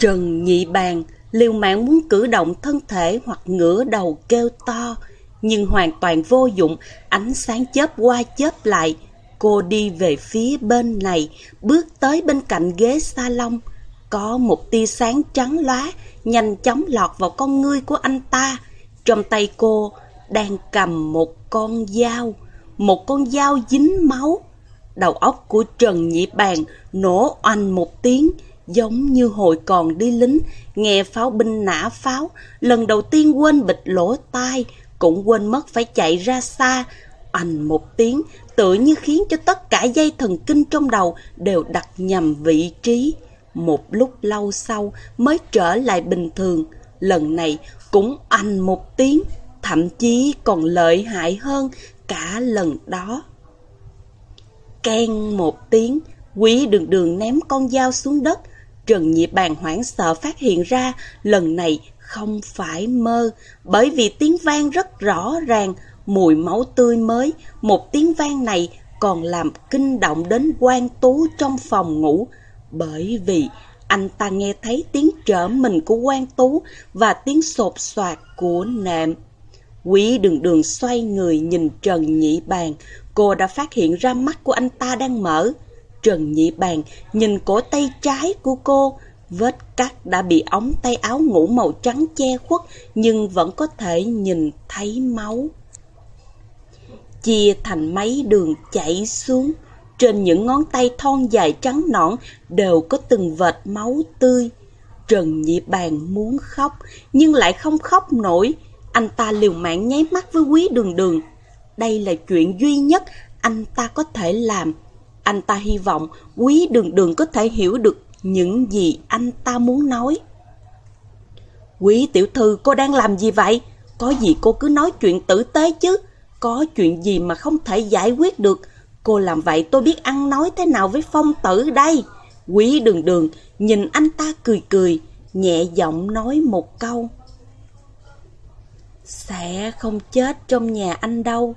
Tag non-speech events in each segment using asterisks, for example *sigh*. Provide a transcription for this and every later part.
Trần nhị bàn, liều mạng muốn cử động thân thể hoặc ngửa đầu kêu to, nhưng hoàn toàn vô dụng, ánh sáng chớp qua chớp lại. Cô đi về phía bên này, bước tới bên cạnh ghế salon. Có một tia sáng trắng lóa, nhanh chóng lọt vào con ngươi của anh ta. Trong tay cô đang cầm một con dao, một con dao dính máu. Đầu óc của Trần Nhị Bàn nổ oanh một tiếng, giống như hồi còn đi lính, nghe pháo binh nã pháo, lần đầu tiên quên bịt lỗ tai, cũng quên mất phải chạy ra xa, ảnh một tiếng, tự như khiến cho tất cả dây thần kinh trong đầu đều đặt nhầm vị trí. Một lúc lâu sau mới trở lại bình thường, lần này cũng ảnh một tiếng, thậm chí còn lợi hại hơn cả lần đó. Ken một tiếng, quý đường đường ném con dao xuống đất. Trần Nhị Bàn hoảng sợ phát hiện ra lần này không phải mơ, bởi vì tiếng vang rất rõ ràng, mùi máu tươi mới, một tiếng vang này còn làm kinh động đến quan tú trong phòng ngủ, bởi vì anh ta nghe thấy tiếng trở mình của quan tú và tiếng sột soạt của nệm. Quý đường đường xoay người nhìn Trần Nhị Bàn, cô đã phát hiện ra mắt của anh ta đang mở. Trần Nhị Bàn nhìn cổ tay trái của cô, vết cắt đã bị ống tay áo ngủ màu trắng che khuất nhưng vẫn có thể nhìn thấy máu. Chia thành mấy đường chảy xuống, trên những ngón tay thon dài trắng nõn đều có từng vệt máu tươi. Trần Nhị Bàn muốn khóc nhưng lại không khóc nổi. Anh ta liều mạng nháy mắt với quý đường đường. Đây là chuyện duy nhất anh ta có thể làm. Anh ta hy vọng quý đường đường có thể hiểu được những gì anh ta muốn nói. Quý tiểu thư cô đang làm gì vậy? Có gì cô cứ nói chuyện tử tế chứ. Có chuyện gì mà không thể giải quyết được. Cô làm vậy tôi biết ăn nói thế nào với phong tử đây. Quý đường đường nhìn anh ta cười cười, nhẹ giọng nói một câu. Sẽ không chết trong nhà anh đâu,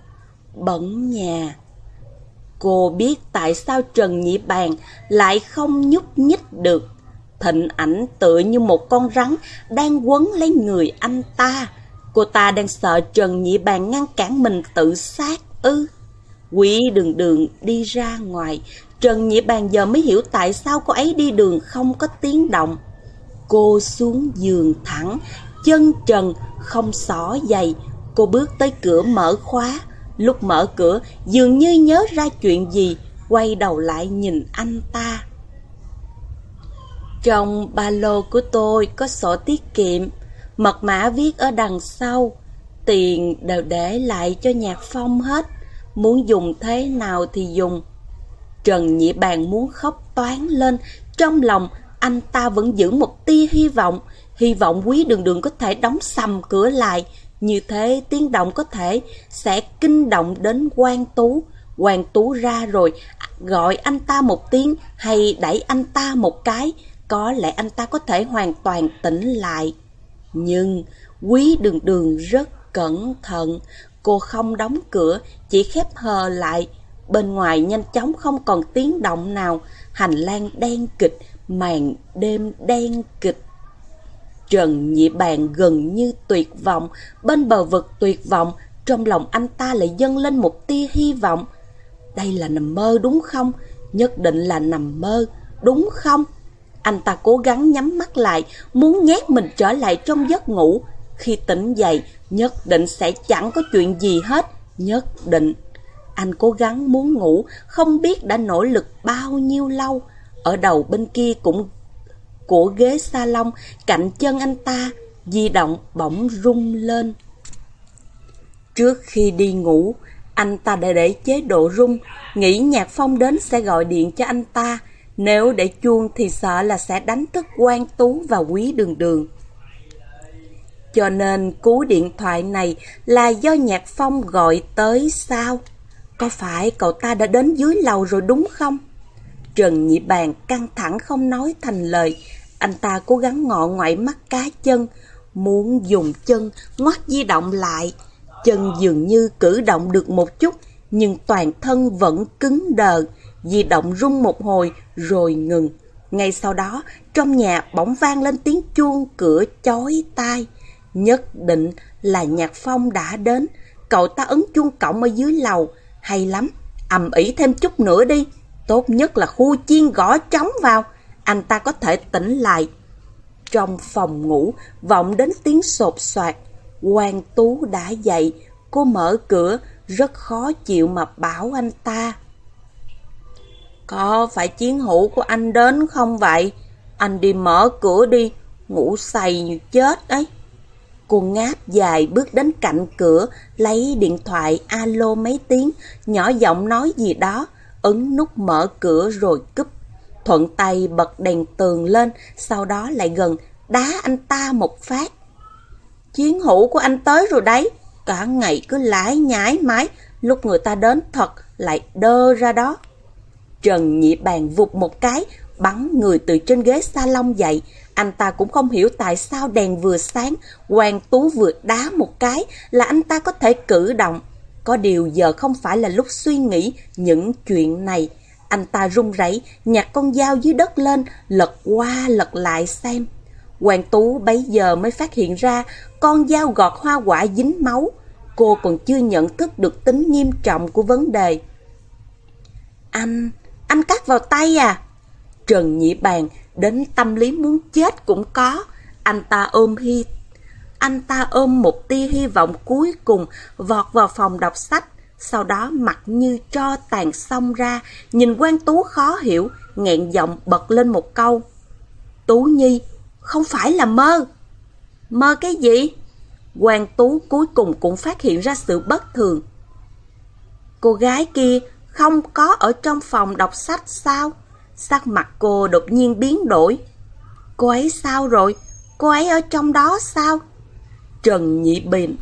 bẩn nhà. Cô biết tại sao Trần Nhị Bàn lại không nhúc nhích được. Thịnh ảnh tựa như một con rắn đang quấn lấy người anh ta. Cô ta đang sợ Trần Nhị Bàn ngăn cản mình tự sát ư. Quý đường đường đi ra ngoài, Trần Nhị Bàn giờ mới hiểu tại sao cô ấy đi đường không có tiếng động. Cô xuống giường thẳng, chân trần, không xỏ giày. Cô bước tới cửa mở khóa. Lúc mở cửa, dường như nhớ ra chuyện gì, quay đầu lại nhìn anh ta. Trong ba lô của tôi có sổ tiết kiệm, mật mã viết ở đằng sau. Tiền đều để lại cho nhạc phong hết, muốn dùng thế nào thì dùng. Trần Nhị Bàn muốn khóc toán lên, trong lòng anh ta vẫn giữ một tia hy vọng, hy vọng quý đường đường có thể đóng sầm cửa lại, như thế tiếng động có thể sẽ kinh động đến quan tú. Quan tú ra rồi, gọi anh ta một tiếng hay đẩy anh ta một cái, có lẽ anh ta có thể hoàn toàn tỉnh lại. Nhưng quý đường đường rất cẩn thận, cô không đóng cửa, chỉ khép hờ lại. Bên ngoài nhanh chóng không còn tiếng động nào, hành lang đen kịch, màn đêm đen kịch. Trần Nhị Bàn gần như tuyệt vọng, bên bờ vực tuyệt vọng, trong lòng anh ta lại dâng lên một tia hy vọng. Đây là nằm mơ đúng không? Nhất định là nằm mơ, đúng không? Anh ta cố gắng nhắm mắt lại, muốn nhét mình trở lại trong giấc ngủ. Khi tỉnh dậy, nhất định sẽ chẳng có chuyện gì hết, nhất định. Anh cố gắng muốn ngủ, không biết đã nỗ lực bao nhiêu lâu. Ở đầu bên kia cũng của ghế salon cạnh chân anh ta, di động bỗng rung lên. Trước khi đi ngủ, anh ta đã để chế độ rung, nghĩ nhạc phong đến sẽ gọi điện cho anh ta. Nếu để chuông thì sợ là sẽ đánh thức quan tú và quý đường đường. Cho nên cú điện thoại này là do nhạc phong gọi tới sao? Có phải cậu ta đã đến dưới lầu rồi đúng không? Trần Nhị Bàn căng thẳng không nói thành lời. Anh ta cố gắng ngọ ngoại mắt cá chân, muốn dùng chân ngoắt di động lại. Chân dường như cử động được một chút, nhưng toàn thân vẫn cứng đờ. Di động rung một hồi rồi ngừng. Ngay sau đó, trong nhà bỗng vang lên tiếng chuông cửa chói tai. Nhất định là Nhạc Phong đã đến. Cậu ta ấn chuông cổng ở dưới lầu. Hay lắm, ầm ĩ thêm chút nữa đi. Tốt nhất là khu chiên gõ trống vào. Anh ta có thể tỉnh lại. Trong phòng ngủ, vọng đến tiếng sột soạt. Quan Tú đã dậy, cô mở cửa, rất khó chịu mà bảo anh ta. Có phải chiến hữu của anh đến không vậy? Anh đi mở cửa đi, ngủ say như chết đấy. Cô ngáp dài bước đến cạnh cửa, lấy điện thoại alo mấy tiếng, nhỏ giọng nói gì đó, ấn nút mở cửa rồi cúp. Thuận tay bật đèn tường lên, sau đó lại gần, đá anh ta một phát. Chiến hữu của anh tới rồi đấy, cả ngày cứ lái nhái mái, lúc người ta đến thật lại đơ ra đó. Trần Nhị Bàn vụt một cái, bắn người từ trên ghế salon dậy. Anh ta cũng không hiểu tại sao đèn vừa sáng, Hoàng Tú vừa đá một cái là anh ta có thể cử động. Có điều giờ không phải là lúc suy nghĩ những chuyện này. Anh ta run rẩy nhặt con dao dưới đất lên, lật qua lật lại xem. Hoàng Tú bấy giờ mới phát hiện ra con dao gọt hoa quả dính máu. Cô còn chưa nhận thức được tính nghiêm trọng của vấn đề. Anh, anh cắt vào tay à? Trần Nhị Bàn đến tâm lý muốn chết cũng có. Anh ta ôm hy anh ta ôm một tia hy vọng cuối cùng vọt vào phòng đọc sách, sau đó mặt như cho tàn xong ra, nhìn quan Tú khó hiểu, nghẹn giọng bật lên một câu. Tú Nhi, không phải là mơ. Mơ cái gì? hoàng Tú cuối cùng cũng phát hiện ra sự bất thường. Cô gái kia không có ở trong phòng đọc sách sao? Sắc mặt cô đột nhiên biến đổi. Cô ấy sao rồi? Cô ấy ở trong đó sao? Trần Nhị Bình,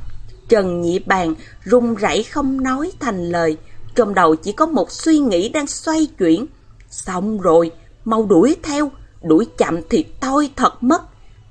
Trần Nhị Bàn run rẩy không nói thành lời. Trong đầu chỉ có một suy nghĩ đang xoay chuyển. Xong rồi, mau đuổi theo, đuổi chậm thì thôi thật mất.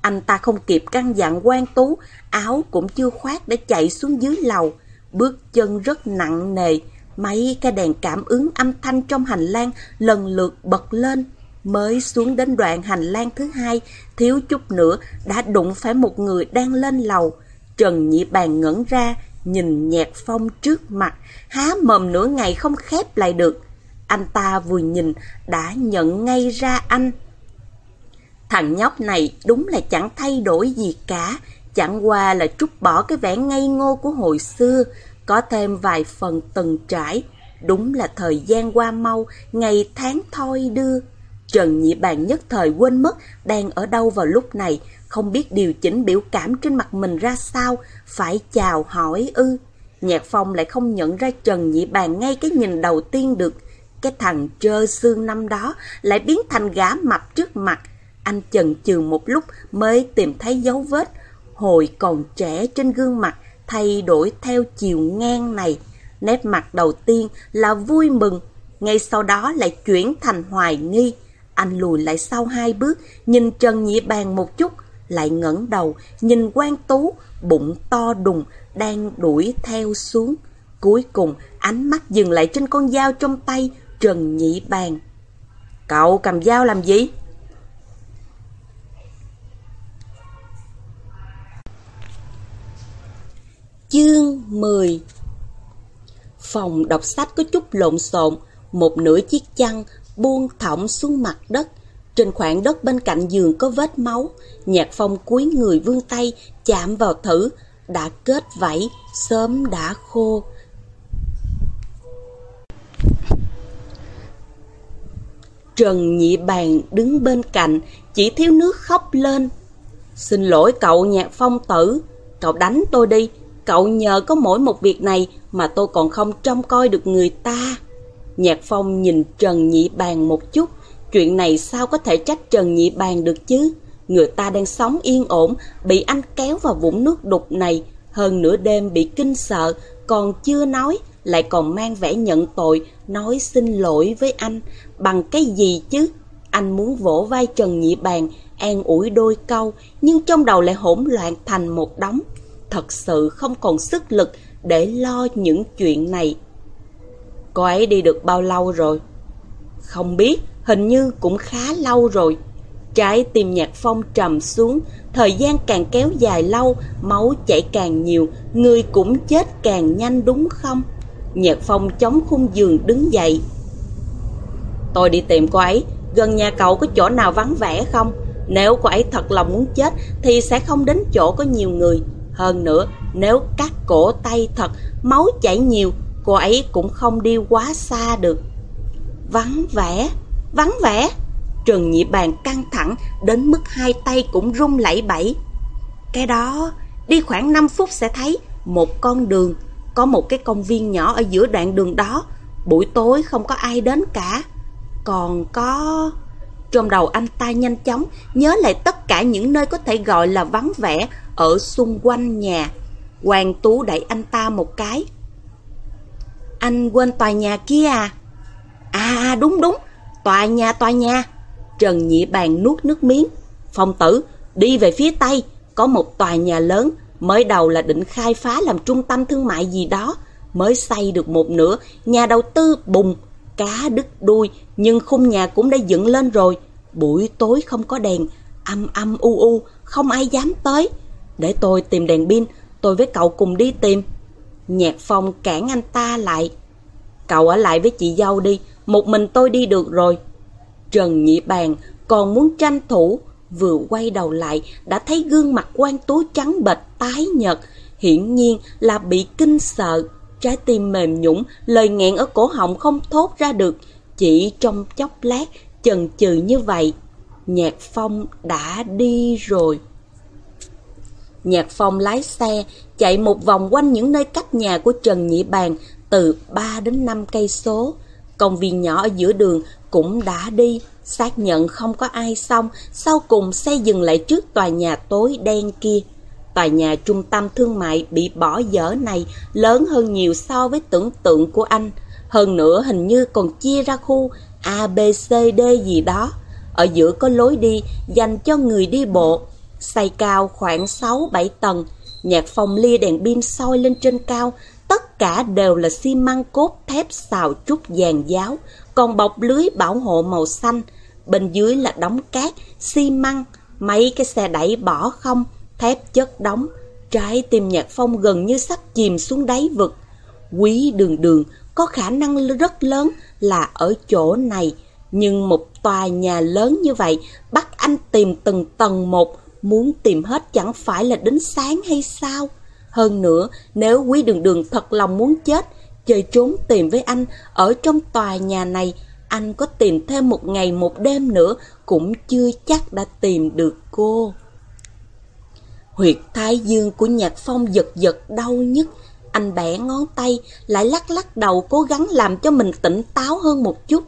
Anh ta không kịp căn dặn quan tú, áo cũng chưa khoác để chạy xuống dưới lầu. Bước chân rất nặng nề, mấy cái đèn cảm ứng âm thanh trong hành lang lần lượt bật lên. Mới xuống đến đoạn hành lang thứ hai, thiếu chút nữa đã đụng phải một người đang lên lầu. Trần Nhị Bàn ngẩn ra, nhìn nhạc phong trước mặt, há mồm nửa ngày không khép lại được. Anh ta vừa nhìn đã nhận ngay ra anh. Thằng nhóc này đúng là chẳng thay đổi gì cả, chẳng qua là trút bỏ cái vẻ ngây ngô của hồi xưa, có thêm vài phần từng trải. Đúng là thời gian qua mau, ngày tháng thôi đưa. Trần Nhị Bàn nhất thời quên mất đang ở đâu vào lúc này, không biết điều chỉnh biểu cảm trên mặt mình ra sao, phải chào hỏi ư. Nhạc Phong lại không nhận ra Trần Nhị Bàn ngay cái nhìn đầu tiên được. Cái thằng trơ xương năm đó lại biến thành gã mập trước mặt. Anh chần chừ một lúc mới tìm thấy dấu vết. Hồi còn trẻ trên gương mặt thay đổi theo chiều ngang này. Nét mặt đầu tiên là vui mừng, ngay sau đó lại chuyển thành hoài nghi. Anh lùi lại sau hai bước, nhìn Trần Nhị Bàn một chút, lại ngẩng đầu, nhìn quan tú, bụng to đùng, đang đuổi theo xuống. Cuối cùng, ánh mắt dừng lại trên con dao trong tay Trần Nhị Bàn. Cậu cầm dao làm gì? Chương 10 Phòng đọc sách có chút lộn xộn, một nửa chiếc chăn buông thõng xuống mặt đất. Trên khoảng đất bên cạnh giường có vết máu, nhạc phong cúi người vươn tay, chạm vào thử, đã kết vảy, sớm đã khô. Trần Nhị Bàn đứng bên cạnh, chỉ thiếu nước khóc lên. Xin lỗi cậu nhạc phong tử, cậu đánh tôi đi, cậu nhờ có mỗi một việc này mà tôi còn không trông coi được người ta. Nhạc phong nhìn Trần Nhị Bàn một chút, chuyện này sao có thể trách Trần Nhị Bàn được chứ? Người ta đang sống yên ổn, bị anh kéo vào vũng nước đục này, hơn nửa đêm bị kinh sợ, còn chưa nói, lại còn mang vẻ nhận tội, nói xin lỗi với anh. Bằng cái gì chứ? Anh muốn vỗ vai Trần Nhị Bàn, an ủi đôi câu, nhưng trong đầu lại hỗn loạn thành một đống. Thật sự không còn sức lực để lo những chuyện này. Cô ấy đi được bao lâu rồi? Không biết, hình như cũng khá lâu rồi. Trái tim nhạc phong trầm xuống, thời gian càng kéo dài lâu, máu chảy càng nhiều, người cũng chết càng nhanh đúng không? Nhạc phong chống khung giường đứng dậy. Tôi đi tìm cô ấy, gần nhà cậu có chỗ nào vắng vẻ không? Nếu cô ấy thật lòng muốn chết thì sẽ không đến chỗ có nhiều người. Hơn nữa, nếu cắt cổ tay thật, máu chảy nhiều, cô ấy cũng không đi quá xa được. Vắng vẻ, vắng vẻ. Trần Nhị Bàn căng thẳng đến mức hai tay cũng run lẩy bẩy. Cái đó, đi khoảng 5 phút sẽ thấy một con đường, có một cái công viên nhỏ ở giữa đoạn đường đó. Buổi tối không có ai đến cả. Còn có... Trong đầu anh ta nhanh chóng nhớ lại tất cả những nơi có thể gọi là vắng vẻ ở xung quanh nhà. Hoàng Tú đẩy anh ta một cái. Anh quên tòa nhà kia à? À, à đúng đúng, tòa nhà tòa nhà. Trần Nhị Bàn nuốt nước miếng. Phong tử, đi về phía Tây, có một tòa nhà lớn, mới đầu là định khai phá làm trung tâm thương mại gì đó. Mới xây được một nửa, nhà đầu tư bùng, cá đứt đuôi, nhưng khung nhà cũng đã dựng lên rồi. Buổi tối không có đèn, âm âm u u, không ai dám tới. Để tôi tìm đèn pin, tôi với cậu cùng đi tìm. Nhạc phong cản anh ta lại. Cậu ở lại với chị dâu đi, một mình tôi đi được rồi. Trần Nhị Bàn còn muốn tranh thủ, vừa quay đầu lại đã thấy gương mặt quan tú trắng bệch tái nhợt, hiển nhiên là bị kinh sợ. Trái tim mềm nhũng, lời nghẹn ở cổ họng không thốt ra được, chỉ trong chốc lát, chần chừ như vậy. Nhạc Phong đã đi rồi. Nhạc Phong lái xe, chạy một vòng quanh những nơi cách nhà của Trần Nhị Bàn từ 3 đến 5 cây số. Công viên nhỏ ở giữa đường cũng đã đi, xác nhận không có ai xong, sau cùng xe dừng lại trước tòa nhà tối đen kia. Tòa nhà trung tâm thương mại bị bỏ dở này lớn hơn nhiều so với tưởng tượng của anh. Hơn nữa hình như còn chia ra khu A, B, C, D gì đó. Ở giữa có lối đi dành cho người đi bộ, xây cao khoảng 6-7 tầng. Nhạc phòng lia đèn pin soi lên trên cao, tất cả đều là xi măng cốt thép xào trúc vàng giáo, còn bọc lưới bảo hộ màu xanh. Bên dưới là đóng cát, xi măng, mấy cái xe đẩy bỏ không, thép chất đóng. Trái tim nhạc phong gần như sắp chìm xuống đáy vực. Quý đường đường có khả năng rất lớn là ở chỗ này. Nhưng một tòa nhà lớn như vậy bắt anh tìm từng tầng một, muốn tìm hết chẳng phải là đến sáng hay sao? Hơn nữa, nếu quý đường đường thật lòng muốn chết, chơi trốn tìm với anh ở trong tòa nhà này, anh có tìm thêm một ngày một đêm nữa cũng chưa chắc đã tìm được cô. Huyệt thái dương của nhạc phong giật giật đau nhức, anh bẻ ngón tay, lại lắc lắc đầu cố gắng làm cho mình tỉnh táo hơn một chút.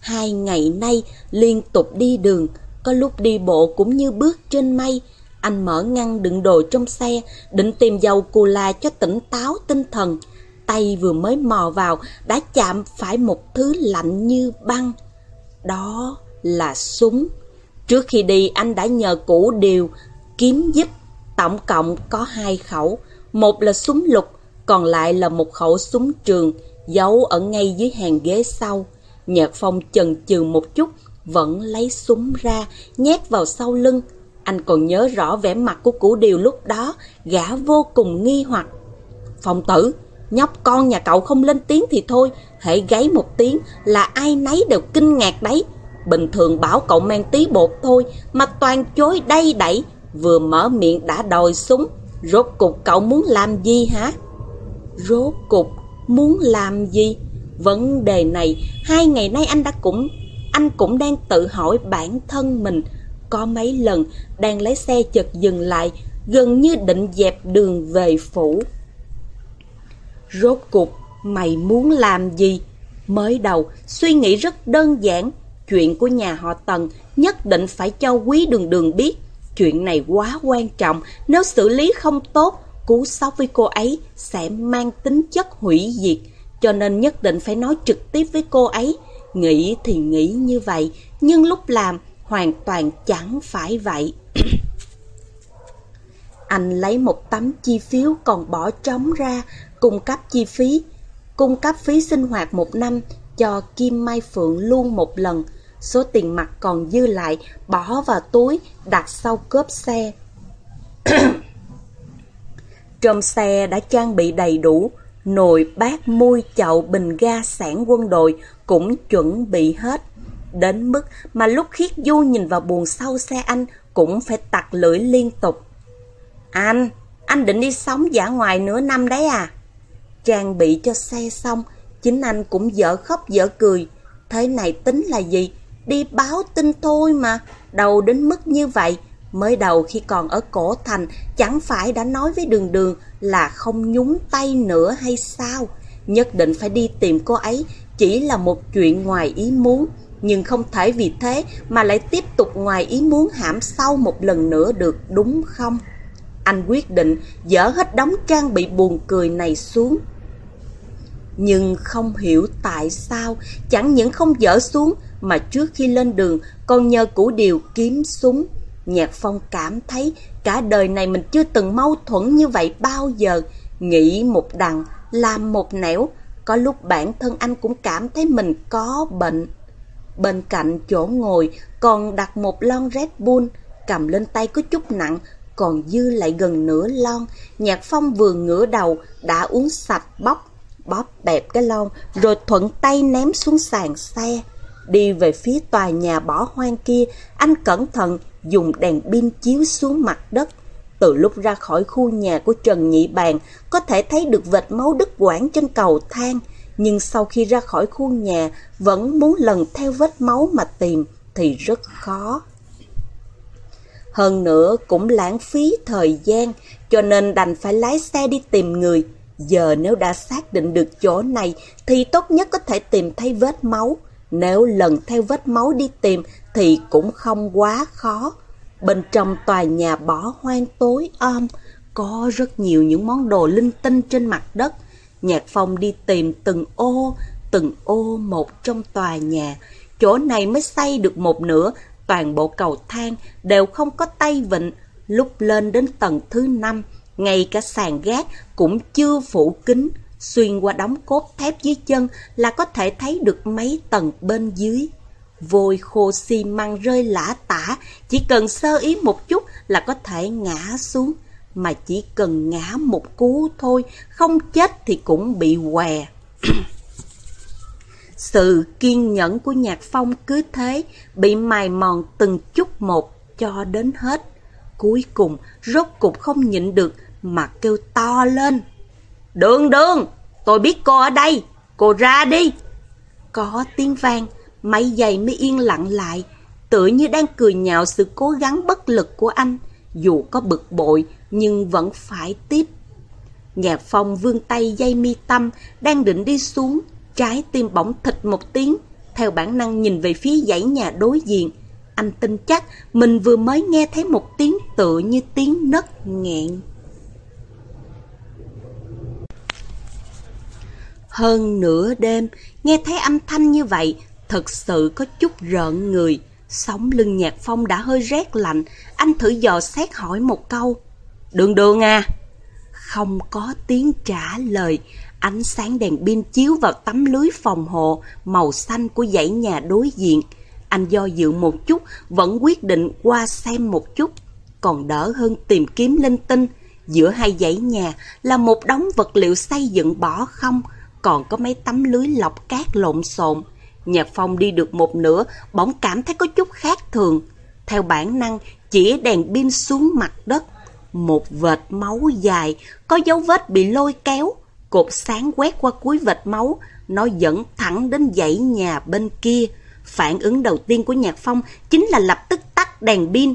Hai ngày nay liên tục đi đường, có lúc đi bộ cũng như bước trên mây. Anh mở ngăn đựng đồ trong xe, định tìm dầu cù la cho tỉnh táo tinh thần. Tay vừa mới mò vào đã chạm phải một thứ lạnh như băng. Đó là súng. Trước khi đi anh đã nhờ cũ điều kiếm giúp. Tổng cộng có hai khẩu. Một là súng lục, còn lại là một khẩu súng trường giấu ở ngay dưới hàng ghế sau. Nhạc Phong chần chừ một chút, vẫn lấy súng ra, nhét vào sau lưng. Anh còn nhớ rõ vẻ mặt của củ điều lúc đó, gã vô cùng nghi hoặc. Phong tử, nhóc con nhà cậu không lên tiếng thì thôi, hễ gáy một tiếng là ai nấy đều kinh ngạc đấy. Bình thường bảo cậu mang tí bột thôi, mà toàn chối đây đẩy, vừa mở miệng đã đòi súng. Rốt cục cậu muốn làm gì hả? Rốt cục muốn làm gì? Vấn đề này, hai ngày nay anh đã cũng anh cũng đang tự hỏi bản thân mình. Có mấy lần đang lấy xe chợt dừng lại, gần như định dẹp đường về phủ. Rốt cục, mày muốn làm gì? Mới đầu, suy nghĩ rất đơn giản. Chuyện của nhà họ Tần nhất định phải cho quý đường đường biết. Chuyện này quá quan trọng, nếu xử lý không tốt, cú sốc với cô ấy sẽ mang tính chất hủy diệt, cho nên nhất định phải nói trực tiếp với cô ấy. Nghĩ thì nghĩ như vậy, nhưng lúc làm hoàn toàn chẳng phải vậy. *clears throat* Anh lấy một tấm chi phiếu còn bỏ trống ra, cung cấp chi phí. Cung cấp phí sinh hoạt một năm, cho Kim Mai Phượng luôn một lần, số tiền mặt còn dư lại bỏ vào túi đặt sau cốp xe. *clears throat* Trong xe đã trang bị đầy đủ, nồi, bát, mui, chậu, bình ga, sản quân đội cũng chuẩn bị hết. Đến mức mà lúc khiết du nhìn vào buồng sau xe anh cũng phải tặc lưỡi liên tục. Anh, anh định đi sống giả ngoài nửa năm đấy à? Trang bị cho xe xong, chính anh cũng dở khóc dở cười. Thế này tính là gì? Đi báo tin thôi mà, đầu đến mức như vậy. Mới đầu khi còn ở cổ thành, chẳng phải đã nói với đường đường là không nhúng tay nữa hay sao? Nhất định phải đi tìm cô ấy, chỉ là một chuyện ngoài ý muốn. Nhưng không thể vì thế mà lại tiếp tục ngoài ý muốn hãm sâu một lần nữa được đúng không? Anh quyết định dỡ hết đống trang bị buồn cười này xuống. Nhưng không hiểu tại sao chẳng những không dỡ xuống mà trước khi lên đường còn nhờ củ điều kiếm súng. Nhạc Phong cảm thấy cả đời này mình chưa từng mâu thuẫn như vậy bao giờ. Nghĩ một đằng, làm một nẻo. Có lúc bản thân anh cũng cảm thấy mình có bệnh. Bên cạnh chỗ ngồi còn đặt một lon Red Bull, cầm lên tay có chút nặng, còn dư lại gần nửa lon. Nhạc Phong vừa ngửa đầu đã uống sạch bóc, bóp bẹp cái lon rồi thuận tay ném xuống sàn xe. Đi về phía tòa nhà bỏ hoang kia, anh cẩn thận dùng đèn pin chiếu xuống mặt đất. Từ lúc ra khỏi khu nhà của Trần Nhị Bàn, có thể thấy được vệt máu đứt quãng trên cầu thang. Nhưng sau khi ra khỏi khu nhà, vẫn muốn lần theo vết máu mà tìm thì rất khó. Hơn nữa cũng lãng phí thời gian, cho nên đành phải lái xe đi tìm người. Giờ nếu đã xác định được chỗ này thì tốt nhất có thể tìm thấy vết máu. Nếu lần theo vết máu đi tìm thì cũng không quá khó. Bên trong tòa nhà bỏ hoang tối om, có rất nhiều những món đồ linh tinh trên mặt đất. Nhạc Phong đi tìm từng ô, từng ô một trong tòa nhà. Chỗ này mới xây được một nửa, toàn bộ cầu thang đều không có tay vịnh. Lúc lên đến tầng thứ năm, ngay cả sàn gác cũng chưa phủ kính. Xuyên qua đóng cốt thép dưới chân là có thể thấy được mấy tầng bên dưới. Vôi khô xi măng rơi lã tả, chỉ cần sơ ý một chút là có thể ngã xuống. Mà chỉ cần ngã một cú thôi, không chết thì cũng bị què. *clears throat* Sự kiên nhẫn của Nhạc Phong cứ thế bị mài mòn từng chút một cho đến hết. Cuối cùng, rốt cục không nhịn được mà kêu to lên. Đường đường, tôi biết cô ở đây, cô ra đi. Có tiếng vang, máy giày mới yên lặng lại, tựa như đang cười nhạo sự cố gắng bất lực của anh. Dù có bực bội, nhưng vẫn phải tiếp. Nhạc phong vươn tay dây mi tâm, đang định đi xuống, trái tim bỗng thịt một tiếng, theo bản năng nhìn về phía dãy nhà đối diện. Anh tin chắc mình vừa mới nghe thấy một tiếng tựa như tiếng nấc nghẹn. Hơn nửa đêm, nghe thấy âm thanh như vậy, thật sự có chút rợn người. Sống lưng nhạc phong đã hơi rét lạnh, anh thử dò xét hỏi một câu. Đường đường à? Không có tiếng trả lời, ánh sáng đèn pin chiếu vào tấm lưới phòng hộ màu xanh của dãy nhà đối diện. Anh do dự một chút, vẫn quyết định qua xem một chút, còn đỡ hơn tìm kiếm linh tinh. Giữa hai dãy nhà là một đống vật liệu xây dựng bỏ không, còn có mấy tấm lưới lọc cát lộn xộn. Nhạc Phong đi được một nửa, bỗng cảm thấy có chút khác thường. Theo bản năng, chỉ đèn pin xuống mặt đất. Một vệt máu dài, có dấu vết bị lôi kéo. Cột sáng quét qua cuối vệt máu, nó dẫn thẳng đến dãy nhà bên kia. Phản ứng đầu tiên của Nhạc Phong chính là lập tức tắt đèn pin.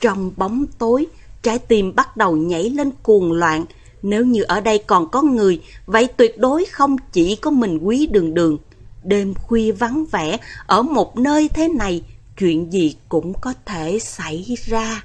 Trong bóng tối, trái tim bắt đầu nhảy lên cuồng loạn. Nếu như ở đây còn có người, vậy tuyệt đối không chỉ có mình quý đường đường. Đêm khuya vắng vẻ, ở một nơi thế này, chuyện gì cũng có thể xảy ra.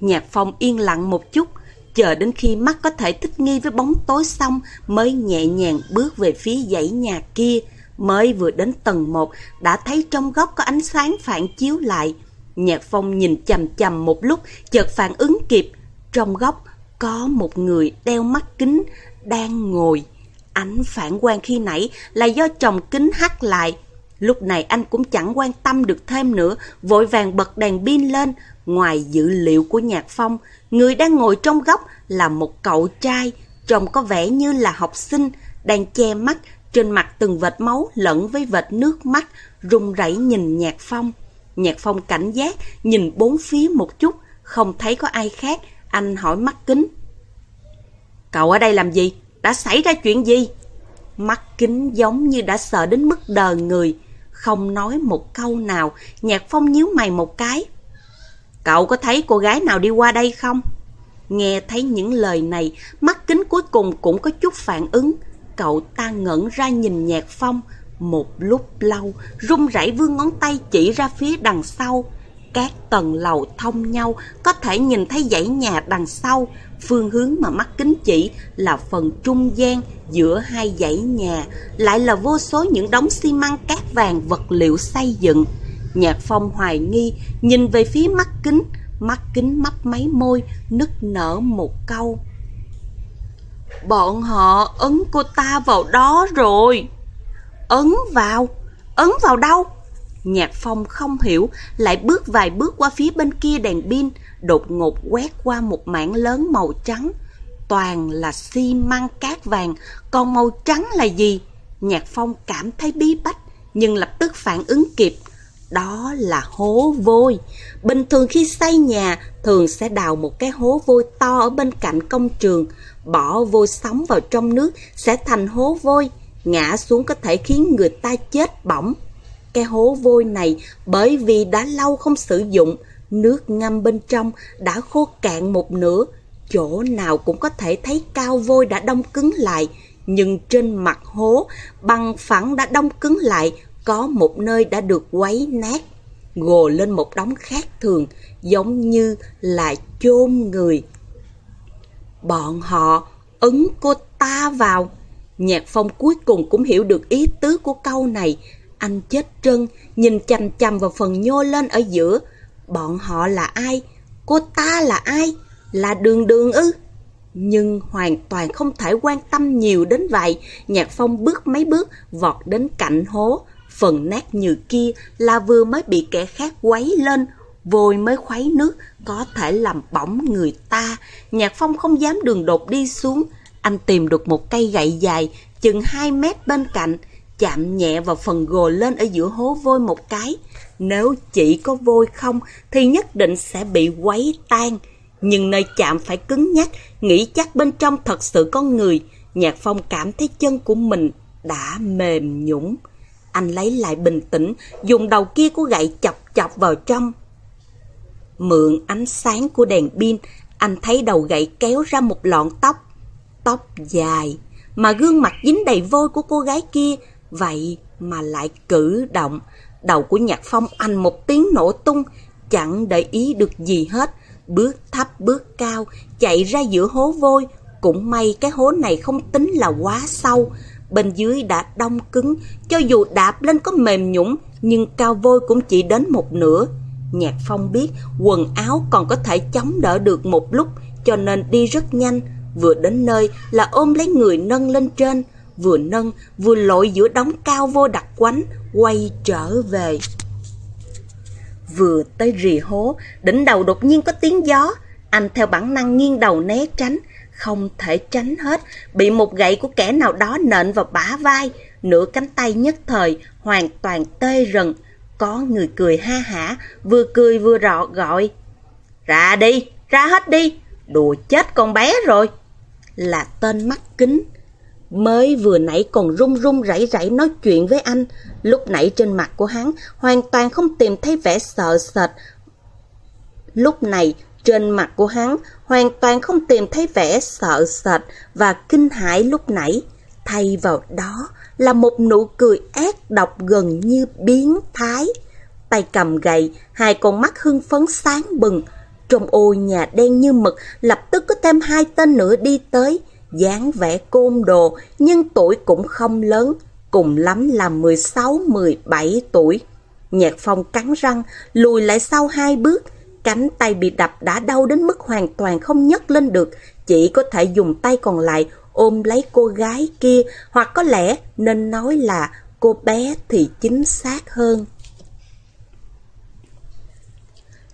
Nhạc phong yên lặng một chút, chờ đến khi mắt có thể thích nghi với bóng tối xong mới nhẹ nhàng bước về phía dãy nhà kia. Mới vừa đến tầng 1 đã thấy trong góc có ánh sáng phản chiếu lại. Nhạc phong nhìn chầm chầm một lúc, chợt phản ứng kịp. Trong góc có một người đeo mắt kính đang ngồi. Ánh phản quang khi nãy là do chồng kính hắt lại. Lúc này anh cũng chẳng quan tâm được thêm nữa, vội vàng bật đèn pin lên. Ngoài dữ liệu của Nhạc Phong, người đang ngồi trong góc là một cậu trai, trông có vẻ như là học sinh, đang che mắt, trên mặt từng vệt máu lẫn với vệt nước mắt, run rẩy nhìn Nhạc Phong. Nhạc Phong cảnh giác, nhìn bốn phía một chút, không thấy có ai khác, anh hỏi mắt kính. Cậu ở đây làm gì? Đã xảy ra chuyện gì? Mắt kính giống như đã sợ đến mức đờ người, không nói một câu nào, Nhạc Phong nhíu mày một cái. Cậu có thấy cô gái nào đi qua đây không? Nghe thấy những lời này, mắt kính cuối cùng cũng có chút phản ứng. Cậu ta ngẩn ra nhìn Nhạc Phong, một lúc lâu, run rẩy vươn ngón tay chỉ ra phía đằng sau. Các tầng lầu thông nhau, có thể nhìn thấy dãy nhà đằng sau. Phương hướng mà mắt kính chỉ là phần trung gian giữa hai dãy nhà, lại là vô số những đống xi măng cát vàng vật liệu xây dựng. Nhạc Phong hoài nghi, nhìn về phía mắt kính, mắt kính mấp máy môi, nức nở một câu. Bọn họ ấn cô ta vào đó rồi. Ấn vào? Ấn vào đâu? Nhạc Phong không hiểu, lại bước vài bước qua phía bên kia đèn pin, đột ngột quét qua một mảng lớn màu trắng. Toàn là xi măng cát vàng, còn màu trắng là gì? Nhạc Phong cảm thấy bí bách, nhưng lập tức phản ứng kịp. Đó là hố vôi. Bình thường khi xây nhà, thường sẽ đào một cái hố vôi to ở bên cạnh công trường, bỏ vôi sống vào trong nước sẽ thành hố vôi, ngã xuống có thể khiến người ta chết bỏng. Cái hố vôi này bởi vì đã lâu không sử dụng, nước ngâm bên trong đã khô cạn một nửa, chỗ nào cũng có thể thấy cao vôi đã đông cứng lại, nhưng trên mặt hố bằng phẳng đã đông cứng lại, có một nơi đã được quấy nát, gồ lên một đống khác thường, giống như là chôn người. Bọn họ ấn cô ta vào. Nhạc phong cuối cùng cũng hiểu được ý tứ của câu này. Anh chết trân, nhìn chằm chằm vào phần nhô lên ở giữa. Bọn họ là ai? Cô ta là ai? Là đường đường ư? Nhưng hoàn toàn không thể quan tâm nhiều đến vậy. Nhạc phong bước mấy bước, vọt đến cạnh hố. Phần nát như kia là vừa mới bị kẻ khác quấy lên, vôi mới khuấy nước, có thể làm bỏng người ta. Nhạc Phong không dám đường đột đi xuống. Anh tìm được một cây gậy dài, chừng 2 mét bên cạnh, chạm nhẹ vào phần gồ lên ở giữa hố vôi một cái. Nếu chỉ có vôi không thì nhất định sẽ bị quấy tan. Nhưng nơi chạm phải cứng nhắc, nghĩ chắc bên trong thật sự có người. Nhạc Phong cảm thấy chân của mình đã mềm nhũng. Anh lấy lại bình tĩnh, dùng đầu kia của gậy chọc chọc vào trong. Mượn ánh sáng của đèn pin, anh thấy đầu gậy kéo ra một lọn tóc. Tóc dài, mà gương mặt dính đầy vôi của cô gái kia, vậy mà lại cử động. Đầu của Nhạc Phong anh một tiếng nổ tung, chẳng để ý được gì hết. Bước thấp bước cao, chạy ra giữa hố vôi. Cũng may cái hố này không tính là quá sâu. Bên dưới đã đông cứng, cho dù đạp lên có mềm nhũng, nhưng cao vôi cũng chỉ đến một nửa. Nhạc Phong biết quần áo còn có thể chống đỡ được một lúc, cho nên đi rất nhanh. Vừa đến nơi là ôm lấy người nâng lên trên, vừa nâng vừa lội giữa đống cao vô đặc quánh, quay trở về. Vừa tới rì hố, đỉnh đầu đột nhiên có tiếng gió, anh theo bản năng nghiêng đầu né tránh, không thể tránh hết, bị một gậy của kẻ nào đó nện vào bả vai, nửa cánh tay nhất thời, hoàn toàn tê rần. Có người cười ha hả, vừa cười vừa rọ gọi. Ra đi, ra hết đi, đùa chết con bé rồi. Là tên mắt kính. Mới vừa nãy còn run run rẩy rẩy nói chuyện với anh, lúc nãy trên mặt của hắn hoàn toàn không tìm thấy vẻ sợ sệt. Lúc này trên mặt của hắn hoàn toàn không tìm thấy vẻ sợ sệt và kinh hãi lúc nãy. Thay vào đó là một nụ cười ác độc gần như biến thái. Tay cầm gậy, hai con mắt hưng phấn sáng bừng. Trong ô nhà đen như mực, lập tức có thêm hai tên nữa đi tới dáng vẻ côn đồ, nhưng tuổi cũng không lớn, cùng lắm là 16-17 tuổi. Nhạc phong cắn răng, lùi lại sau hai bước, Cánh tay bị đập đã đau đến mức hoàn toàn không nhấc lên được, chỉ có thể dùng tay còn lại ôm lấy cô gái kia, hoặc có lẽ nên nói là cô bé thì chính xác hơn.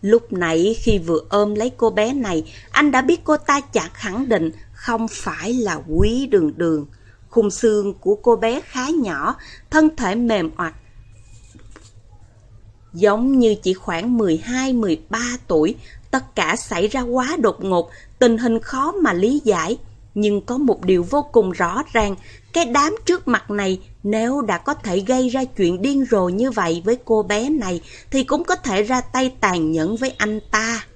Lúc nãy khi vừa ôm lấy cô bé này, anh đã biết cô ta chẳng khẳng định không phải là quý đường đường. Khung xương của cô bé khá nhỏ, thân thể mềm oặt. Giống như chỉ khoảng 12-13 tuổi, tất cả xảy ra quá đột ngột, tình hình khó mà lý giải. Nhưng có một điều vô cùng rõ ràng, cái đám trước mặt này nếu đã có thể gây ra chuyện điên rồ như vậy với cô bé này thì cũng có thể ra tay tàn nhẫn với anh ta.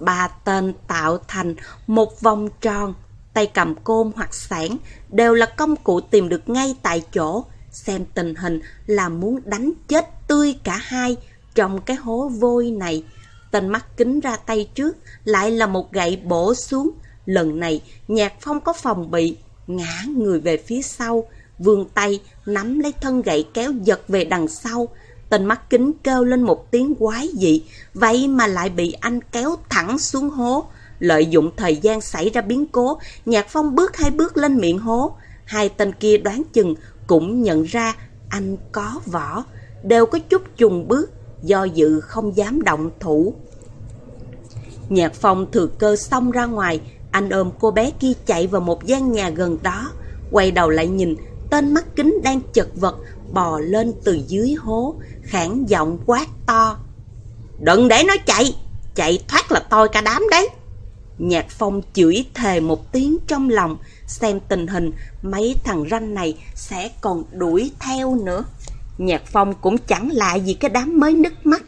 Ba tên tạo thành một vòng tròn, tay cầm côn hoặc sảng đều là công cụ tìm được ngay tại chỗ. Xem tình hình là muốn đánh chết tươi cả hai trong cái hố vôi này. Tên mắt kính ra tay trước lại là một gậy bổ xuống. Lần này nhạc phong có phòng bị, ngã người về phía sau, vươn tay nắm lấy thân gậy kéo giật về đằng sau. Tên mắt kính kêu lên một tiếng quái dị, vậy mà lại bị anh kéo thẳng xuống hố. Lợi dụng thời gian xảy ra biến cố, Nhạc Phong bước hai bước lên miệng hố. Hai tên kia đoán chừng cũng nhận ra anh có võ, đều có chút trùng bước, do dự không dám động thủ. Nhạc Phong thừa cơ xông ra ngoài, anh ôm cô bé kia chạy vào một gian nhà gần đó, quay đầu lại nhìn, tên mắt kính đang chật vật bò lên từ dưới hố, khản giọng quát to. Đừng để nó chạy, chạy thoát là tôi cả đám đấy. Nhạc Phong chửi thề một tiếng trong lòng, xem tình hình mấy thằng ranh này sẽ còn đuổi theo nữa. Nhạc Phong cũng chẳng lạ gì cái đám mới nứt mắt,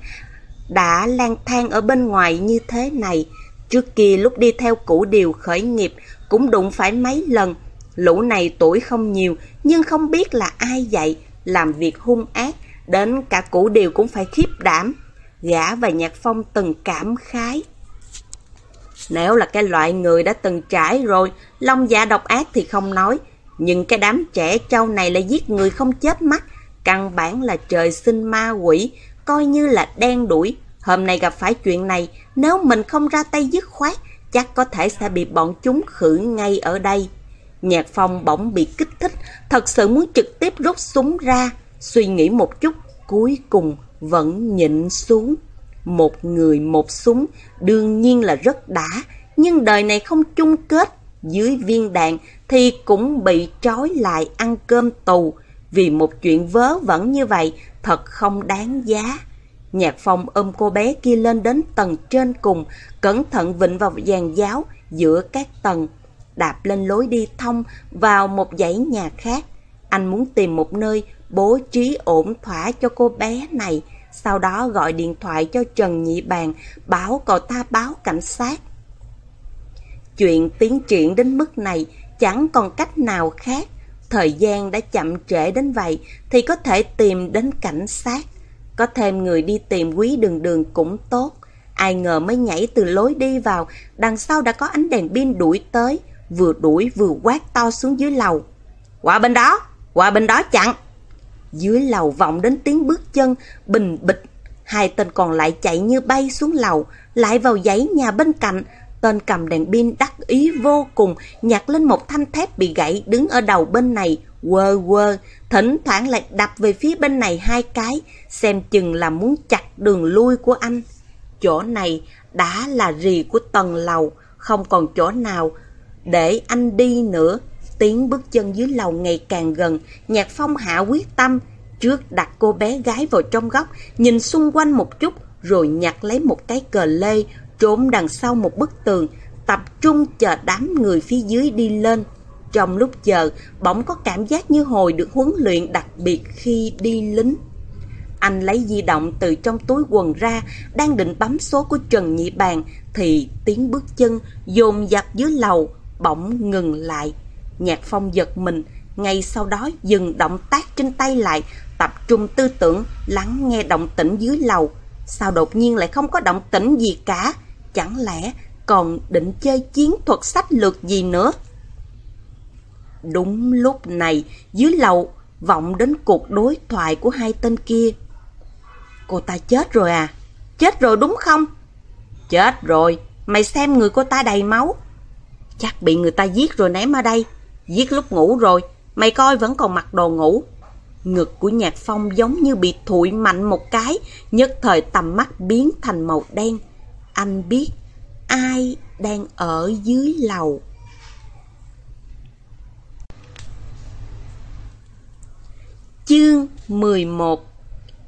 đã lang thang ở bên ngoài như thế này. Trước kia lúc đi theo cũ điều khởi nghiệp cũng đụng phải mấy lần. Lũ này tuổi không nhiều nhưng không biết là ai dạy, làm việc hung ác, đến cả cũ điều cũng phải khiếp đảm. Gã và Nhạc Phong từng cảm khái. Nếu là cái loại người đã từng trải rồi, lòng dạ độc ác thì không nói. Nhưng cái đám trẻ trâu này là giết người không chết mắt. Căn bản là trời sinh ma quỷ, coi như là đen đuổi. Hôm nay gặp phải chuyện này, nếu mình không ra tay dứt khoát, chắc có thể sẽ bị bọn chúng khử ngay ở đây. Nhạc phong bỗng bị kích thích, thật sự muốn trực tiếp rút súng ra. Suy nghĩ một chút, cuối cùng vẫn nhịn xuống. Một người một súng đương nhiên là rất đã, nhưng đời này không chung kết. Dưới viên đạn thì cũng bị trói lại ăn cơm tù. Vì một chuyện vớ vẩn như vậy thật không đáng giá. Nhạc phong ôm cô bé kia lên đến tầng trên cùng, cẩn thận vịnh vào giàn giáo giữa các tầng, đạp lên lối đi thông vào một dãy nhà khác. Anh muốn tìm một nơi bố trí ổn thỏa cho cô bé này, sau đó gọi điện thoại cho Trần Nhị Bàn, báo cậu ta báo cảnh sát. Chuyện tiến triển đến mức này chẳng còn cách nào khác. Thời gian đã chậm trễ đến vậy thì có thể tìm đến cảnh sát. Có thêm người đi tìm quý đường đường cũng tốt. Ai ngờ mới nhảy từ lối đi vào, đằng sau đã có ánh đèn pin đuổi tới, vừa đuổi vừa quát to xuống dưới lầu. Qua bên đó, qua bên đó chặn. Dưới lầu vọng đến tiếng bước chân, bình bịch. Hai tên còn lại chạy như bay xuống lầu, lại vào dãy nhà bên cạnh. Tên cầm đèn pin đắc ý vô cùng, nhặt lên một thanh thép bị gãy đứng ở đầu bên này, quơ quơ, thỉnh thoảng lại đập về phía bên này hai cái, xem chừng là muốn chặt đường lui của anh. Chỗ này đã là rì của tầng lầu, không còn chỗ nào để anh đi nữa. Tiếng bước chân dưới lầu ngày càng gần, Nhạc Phong hạ quyết tâm, trước đặt cô bé gái vào trong góc, nhìn xung quanh một chút, rồi nhặt lấy một cái cờ lê, trốn đằng sau một bức tường, tập trung chờ đám người phía dưới đi lên. Trong lúc chờ, bỗng có cảm giác như hồi được huấn luyện đặc biệt khi đi lính. Anh lấy di động từ trong túi quần ra, đang định bấm số của Trần Nhị Bàn, thì tiếng bước chân dồn dập dưới lầu, bỗng ngừng lại. Nhạc Phong giật mình, ngay sau đó dừng động tác trên tay lại, tập trung tư tưởng, lắng nghe động tĩnh dưới lầu. Sao đột nhiên lại không có động tĩnh gì cả? Chẳng lẽ còn định chơi chiến thuật sách lược gì nữa? Đúng lúc này, dưới lầu vọng đến cuộc đối thoại của hai tên kia. Cô ta chết rồi à? Chết rồi đúng không? Chết rồi, mày xem người cô ta đầy máu. Chắc bị người ta giết rồi ném ở đây. Giết lúc ngủ rồi, mày coi vẫn còn mặc đồ ngủ. Ngực của Nhạc Phong giống như bị thụi mạnh một cái, nhất thời tầm mắt biến thành màu đen. Anh biết ai đang ở dưới lầu. Chương 11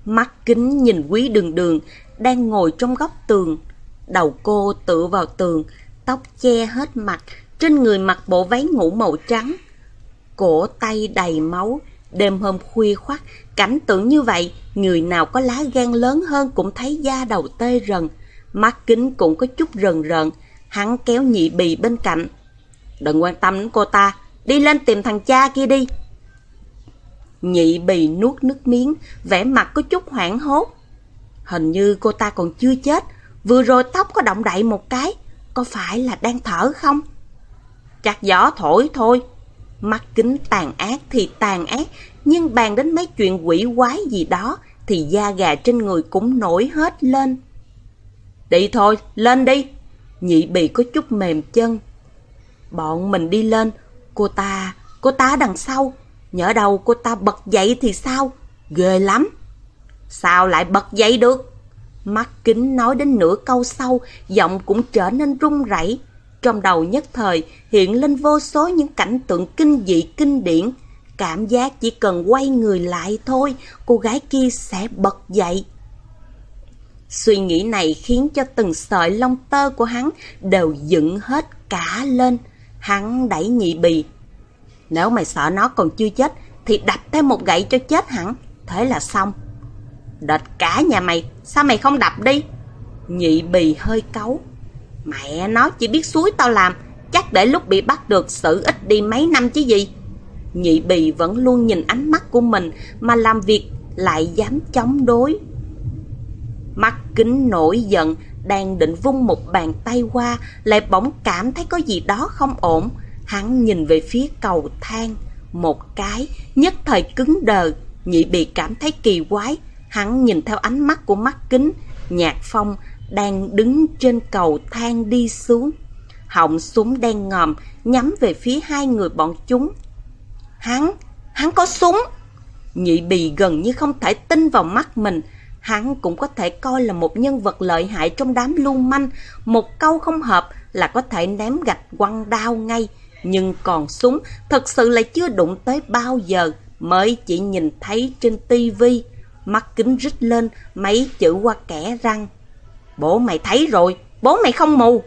Mắt kính nhìn quý đường đường đang ngồi trong góc tường. Đầu cô tựa vào tường, tóc che hết mặt, trên người mặc bộ váy ngủ màu trắng. Cổ tay đầy máu, đêm hôm khuya khoắt, cảnh tượng như vậy, người nào có lá gan lớn hơn cũng thấy da đầu tê rần. Mắt kính cũng có chút rần rợn, hắn kéo nhị bì bên cạnh. Đừng quan tâm đến cô ta, đi lên tìm thằng cha kia đi. Nhị bì nuốt nước miếng, vẻ mặt có chút hoảng hốt. Hình như cô ta còn chưa chết, vừa rồi tóc có động đậy một cái, có phải là đang thở không? Chắc gió thổi thôi. Mắt kính tàn ác thì tàn ác, nhưng bàn đến mấy chuyện quỷ quái gì đó, thì da gà trên người cũng nổi hết lên. Đi thôi, lên đi. Nhị bì có chút mềm chân. Bọn mình đi lên, cô ta, cô ta đằng sau, Nhỡ đầu cô ta bật dậy thì sao? Ghê lắm. Sao lại bật dậy được? Mắt kính nói đến nửa câu sau, giọng cũng trở nên run rẩy. Trong đầu nhất thời hiện lên vô số những cảnh tượng kinh dị kinh điển. Cảm giác chỉ cần quay người lại thôi, cô gái kia sẽ bật dậy. Suy nghĩ này khiến cho từng sợi lông tơ của hắn đều dựng hết cả lên. Hắn đẩy nhị bì nếu mày sợ nó còn chưa chết, thì đập thêm một gậy cho chết hẳn. Thế là xong. Đệt cả nhà mày, sao mày không đập đi? Nhị bì hơi cấu. Mẹ nó chỉ biết suối tao làm, chắc để lúc bị bắt được xử ít đi mấy năm chứ gì. Nhị bì vẫn luôn nhìn ánh mắt của mình mà làm việc lại dám chống đối. Mắt kính nổi giận, đang định vung một bàn tay qua, lại bỗng cảm thấy có gì đó không ổn. Hắn nhìn về phía cầu thang, một cái, nhất thời cứng đờ, nhị bì cảm thấy kỳ quái. Hắn nhìn theo ánh mắt của mắt kính, nhạc phong đang đứng trên cầu thang đi xuống. Họng súng đen ngòm, nhắm về phía hai người bọn chúng. Hắn, hắn có súng! Nhị bì gần như không thể tin vào mắt mình. Hắn cũng có thể coi là một nhân vật lợi hại trong đám lưu manh. Một câu không hợp là có thể ném gạch quăng đao ngay. Nhưng còn súng thật sự là chưa đụng tới bao giờ mới chỉ nhìn thấy trên tivi Mắt kính rít lên mấy chữ qua kẻ răng. Bố mày thấy rồi, bố mày không mù.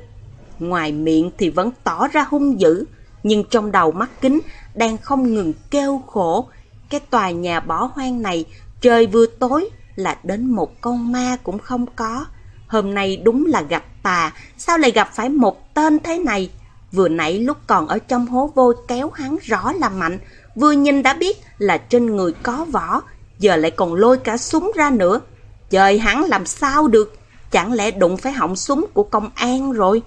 Ngoài miệng thì vẫn tỏ ra hung dữ, nhưng trong đầu mắt kính đang không ngừng kêu khổ. Cái tòa nhà bỏ hoang này, trời vừa tối là đến một con ma cũng không có. Hôm nay đúng là gặp tà, sao lại gặp phải một tên thế này? Vừa nãy lúc còn ở trong hố vôi kéo hắn rõ là mạnh, vừa nhìn đã biết là trên người có vỏ, giờ lại còn lôi cả súng ra nữa. Trời hắn làm sao được, chẳng lẽ đụng phải họng súng của công an rồi?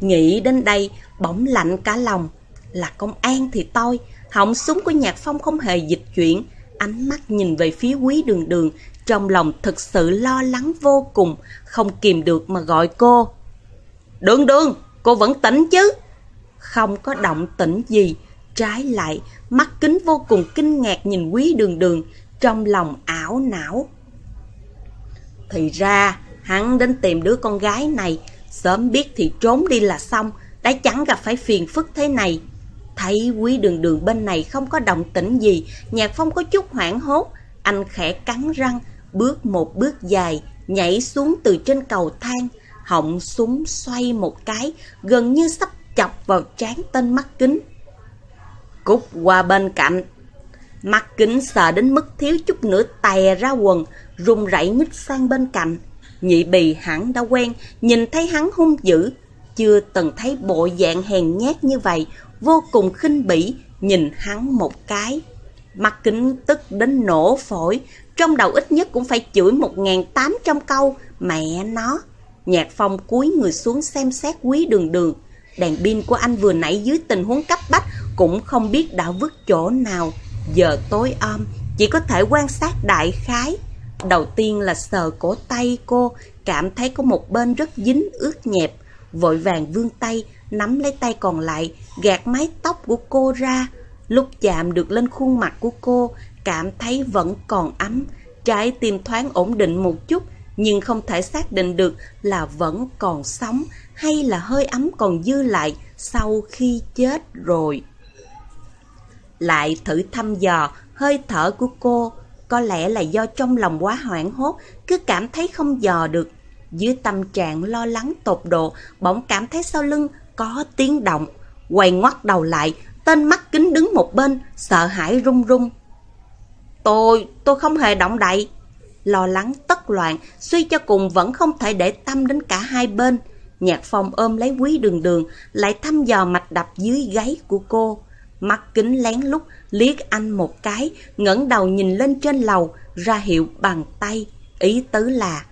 Nghĩ đến đây, bỗng lạnh cả lòng. Là công an thì tôi, họng súng của Nhạc Phong không hề dịch chuyển. Ánh mắt nhìn về phía quý đường đường, trong lòng thực sự lo lắng vô cùng, không kìm được mà gọi cô. Đường đường, cô vẫn tỉnh chứ? Không có động tĩnh gì, trái lại, mắt kính vô cùng kinh ngạc nhìn quý đường đường, trong lòng ảo não. Thì ra, hắn đến tìm đứa con gái này, sớm biết thì trốn đi là xong, đã chẳng gặp phải phiền phức thế này. Thấy quý đường đường bên này không có động tĩnh gì, nhạc phong có chút hoảng hốt, anh khẽ cắn răng, bước một bước dài, nhảy xuống từ trên cầu thang, họng súng xoay một cái, gần như sắp chọc vào trán tên mắt kính. Cút qua bên cạnh. Mắt kính sợ đến mức thiếu chút nữa tè ra quần, run rẩy nhích sang bên cạnh. Nhị bì hẳn đã quen, nhìn thấy hắn hung dữ, chưa từng thấy bộ dạng hèn nhát như vậy, vô cùng khinh bỉ, nhìn hắn một cái. Mặt kính tức đến nổ phổi, trong đầu ít nhất cũng phải chửi 1.800 câu, mẹ nó. Nhạc phong cúi người xuống xem xét quý đường đường. Đèn pin của anh vừa nãy dưới tình huống cấp bách cũng không biết đã vứt chỗ nào. Giờ tối om, chỉ có thể quan sát đại khái. Đầu tiên là sờ cổ tay cô, cảm thấy có một bên rất dính ướt nhẹp. Vội vàng vươn tay, nắm lấy tay còn lại, gạt mái tóc của cô ra. Lúc chạm được lên khuôn mặt của cô, cảm thấy vẫn còn ấm. Trái tim thoáng ổn định một chút, nhưng không thể xác định được là vẫn còn sống hay là hơi ấm còn dư lại sau khi chết rồi. Lại thử thăm dò hơi thở của cô, có lẽ là do trong lòng quá hoảng hốt, cứ cảm thấy không dò được. Dưới tâm trạng lo lắng tột độ, bỗng cảm thấy sau lưng có tiếng động. Quay ngoắt đầu lại, tên mắt kính đứng một bên, sợ hãi run run. Tôi, tôi không hề động đậy. Lo lắng tất loạn, suy cho cùng vẫn không thể để tâm đến cả hai bên. Nhạc phong ôm lấy quý đường đường, lại thăm dò mạch đập dưới gáy của cô. Mắt kính lén lút, liếc anh một cái, ngẩng đầu nhìn lên trên lầu, ra hiệu bằng tay, ý tứ là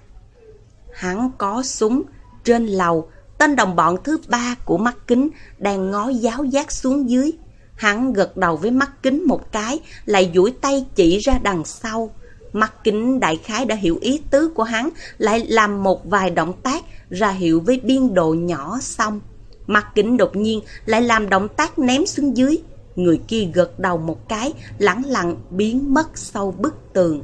Hắn có súng, trên lầu, tên đồng bọn thứ ba của mắt kính đang ngó giáo giác xuống dưới. Hắn gật đầu với mắt kính một cái, lại duỗi tay chỉ ra đằng sau. Mắt kính đại khái đã hiểu ý tứ của hắn, lại làm một vài động tác ra hiệu với biên độ nhỏ xong. Mắt kính đột nhiên lại làm động tác ném xuống dưới. Người kia gật đầu một cái, lẳng lặng biến mất sau bức tường.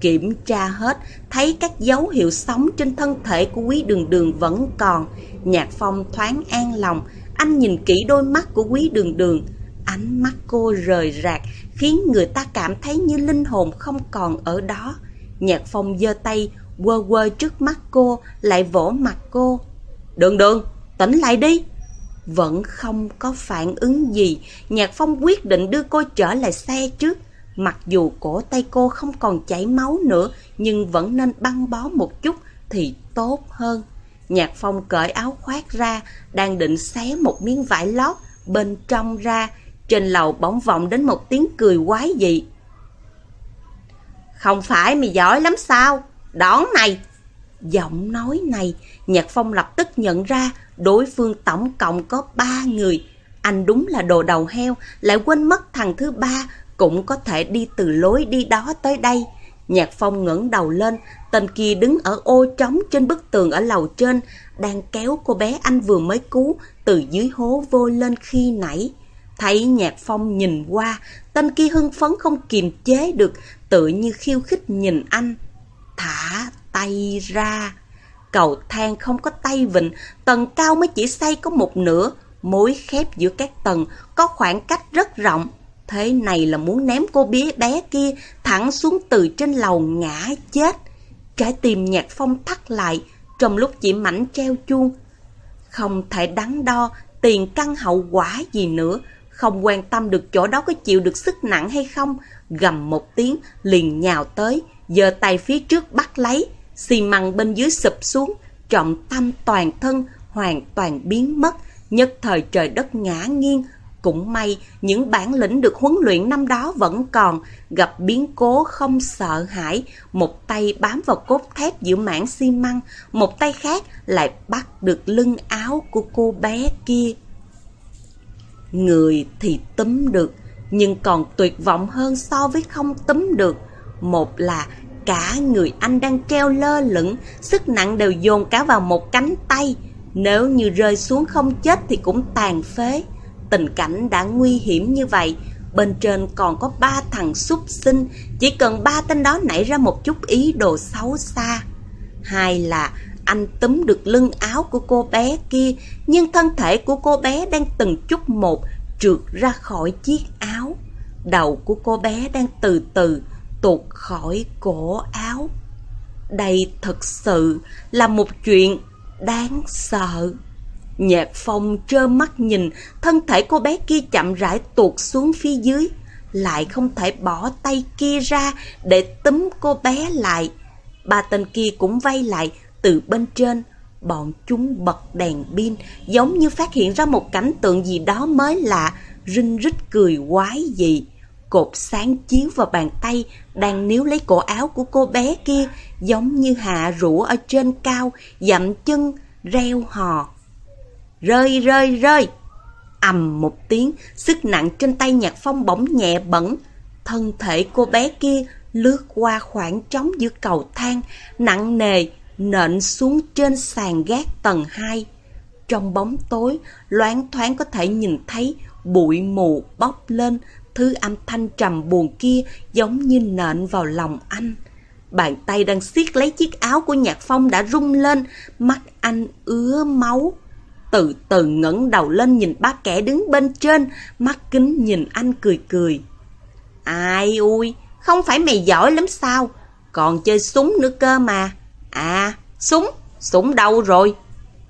Kiểm tra hết, thấy các dấu hiệu sống trên thân thể của quý đường đường vẫn còn. Nhạc phong thoáng an lòng, anh nhìn kỹ đôi mắt của quý đường đường. Ánh mắt cô rời rạc, khiến người ta cảm thấy như linh hồn không còn ở đó. Nhạc phong giơ tay, quơ quơ trước mắt cô, lại vỗ mặt cô. Đường đường, tỉnh lại đi! Vẫn không có phản ứng gì, Nhạc Phong quyết định đưa cô trở lại xe trước. Mặc dù cổ tay cô không còn chảy máu nữa, nhưng vẫn nên băng bó một chút thì tốt hơn. Nhạc Phong cởi áo khoác ra, đang định xé một miếng vải lót bên trong ra. Trên lầu bỗng vọng đến một tiếng cười quái dị. Không phải mày giỏi lắm sao? Đón này! Giọng nói này, Nhạc Phong lập tức nhận ra đối phương tổng cộng có ba người. Anh đúng là đồ đầu heo, lại quên mất thằng thứ ba cũng có thể đi từ lối đi đó tới đây. Nhạc Phong ngẩng đầu lên, tên kia đứng ở ô trống trên bức tường ở lầu trên, đang kéo cô bé anh vừa mới cứu từ dưới hố vô lên khi nãy. Thấy Nhạc Phong nhìn qua, tên kia hưng phấn không kiềm chế được, tự như khiêu khích nhìn anh. Thả tay ra. Cầu thang không có tay vịnh, tầng cao mới chỉ xây có một nửa, mối khép giữa các tầng có khoảng cách rất rộng. Thế này là muốn ném cô bé bé kia thẳng xuống từ trên lầu ngã chết. Trái tim nhạc phong thắt lại, trong lúc chỉ mảnh treo chuông. Không thể đắn đo tiền căn hậu quả gì nữa, không quan tâm được chỗ đó có chịu được sức nặng hay không. Gầm một tiếng, liền nhào tới, giơ tay phía trước bắt lấy, xi măng bên dưới sụp xuống, trọng tâm toàn thân hoàn toàn biến mất, nhất thời trời đất ngã nghiêng. Cũng may, những bản lĩnh được huấn luyện năm đó vẫn còn, gặp biến cố không sợ hãi, một tay bám vào cốt thép giữa mảng xi măng, một tay khác lại bắt được lưng áo của cô bé kia. Người thì túm được, nhưng còn tuyệt vọng hơn so với không túm được. Một là Cả người anh đang treo lơ lửng, sức nặng đều dồn cả vào một cánh tay. Nếu như rơi xuống không chết thì cũng tàn phế. Tình cảnh đã nguy hiểm như vậy, bên trên còn có ba thằng súc sinh, chỉ cần ba tên đó nảy ra một chút ý đồ xấu xa. Hai là anh túm được lưng áo của cô bé kia, nhưng thân thể của cô bé đang từng chút một trượt ra khỏi chiếc áo. Đầu của cô bé đang từ từ tuột khỏi cổ áo. Đây thật sự là một chuyện đáng sợ. Nhạc phong trơ mắt nhìn thân thể cô bé kia chậm rãi tuột xuống phía dưới, lại không thể bỏ tay kia ra để túm cô bé lại. Ba tên kia cũng vây lại từ bên trên, bọn chúng bật đèn pin giống như phát hiện ra một cảnh tượng gì đó mới lạ, rinh rít cười quái dị. Cột sáng chiếu vào bàn tay đang níu lấy cổ áo của cô bé kia giống như hạ rũ ở trên cao, dậm chân, reo hò. Rơi rơi rơi! ầm một tiếng, sức nặng trên tay nhạc phong bỗng nhẹ bẩn. Thân thể cô bé kia lướt qua khoảng trống giữa cầu thang, nặng nề, nện xuống trên sàn gác tầng 2. Trong bóng tối, loáng thoáng có thể nhìn thấy bụi mù bốc lên, thứ âm thanh trầm buồn kia giống như nện vào lòng anh. Bàn tay đang siết lấy chiếc áo của Nhạc Phong đã rung lên, mắt anh ứa máu. Từ từ ngẩng đầu lên nhìn ba kẻ đứng bên trên, mắt kính nhìn anh cười cười. Ai ui, không phải mày giỏi lắm sao, còn chơi súng nữa cơ mà. À, súng, súng đâu rồi?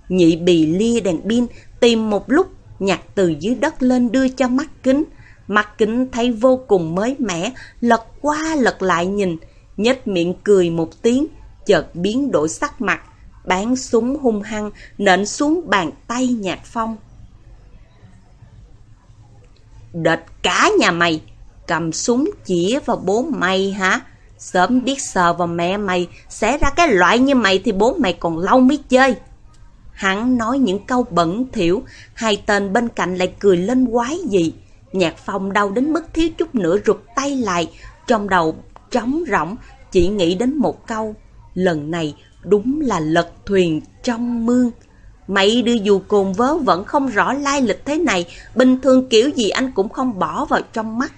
Nhị bì lia đèn pin, tìm một lúc, nhặt từ dưới đất lên đưa cho mắt kính. Mắt kính thấy vô cùng mới mẻ, lật qua lật lại nhìn, nhếch miệng cười một tiếng, chợt biến đổi sắc mặt, bán súng hung hăng, nện xuống bàn tay nhạc phong. Đệt cả nhà mày, cầm súng chỉ vào bố mày hả? Sớm biết sờ vào mẹ mày, sẽ ra cái loại như mày thì bố mày còn lâu mới chơi. Hắn nói những câu bẩn thỉu, hai tên bên cạnh lại cười lên quái gì. Nhạc phong đau đến mức thiếu chút nữa rụt tay lại, trong đầu trống rỗng, chỉ nghĩ đến một câu. Lần này đúng là lật thuyền trong mương. Mày đưa dù cồn vớ vẫn không rõ lai lịch thế này, bình thường kiểu gì anh cũng không bỏ vào trong mắt.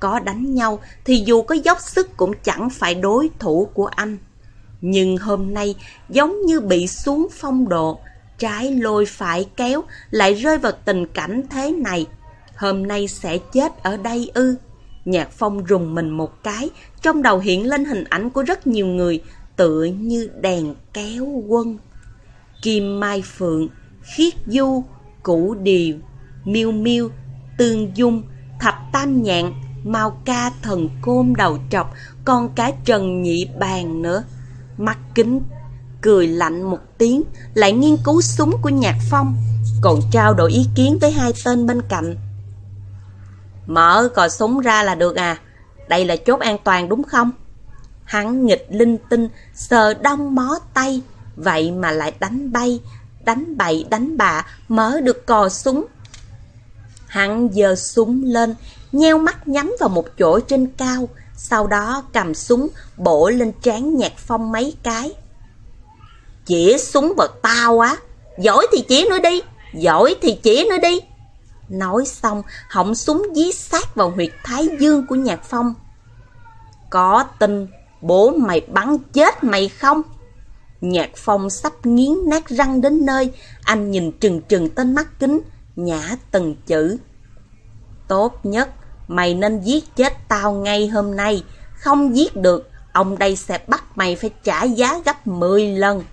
Có đánh nhau thì dù có dốc sức cũng chẳng phải đối thủ của anh. Nhưng hôm nay giống như bị xuống phong độ, trái lôi phải kéo lại rơi vào tình cảnh thế này. Hôm nay sẽ chết ở đây ư. Nhạc phong rùng mình một cái, trong đầu hiện lên hình ảnh của rất nhiều người, tựa như đèn kéo quân. Kim Mai Phượng, Khiết Du, Củ Điều, Miêu Miêu, Tương Dung, Thập Tam Nhạn, Mao Ca Thần Côn Đầu Trọc, còn cả Trần Nhị Bàn nữa. Mắt kính, cười lạnh một tiếng, lại nghiên cứu súng của Nhạc Phong, còn trao đổi ý kiến với hai tên bên cạnh. Mở cò súng ra là được à, đây là chốt an toàn đúng không? Hắn nghịch linh tinh, sờ đông mó tay, vậy mà lại đánh bay, đánh bậy đánh bạ, mở được cò súng. Hắn giơ súng lên, nheo mắt nhắm vào một chỗ trên cao, sau đó cầm súng bổ lên trán nhạc phong mấy cái. Chỉ súng vào tao á, giỏi thì chỉ nữa đi, giỏi thì chỉ nữa đi. Nói xong, họng súng dí sát vào huyệt thái dương của nhạc phong. Có tin bố mày bắn chết mày không? Nhạc phong sắp nghiến nát răng đến nơi, anh nhìn trừng trừng tên mắt kính, nhả từng chữ. Tốt nhất, mày nên giết chết tao ngay hôm nay, không giết được, ông đây sẽ bắt mày phải trả giá gấp 10 lần.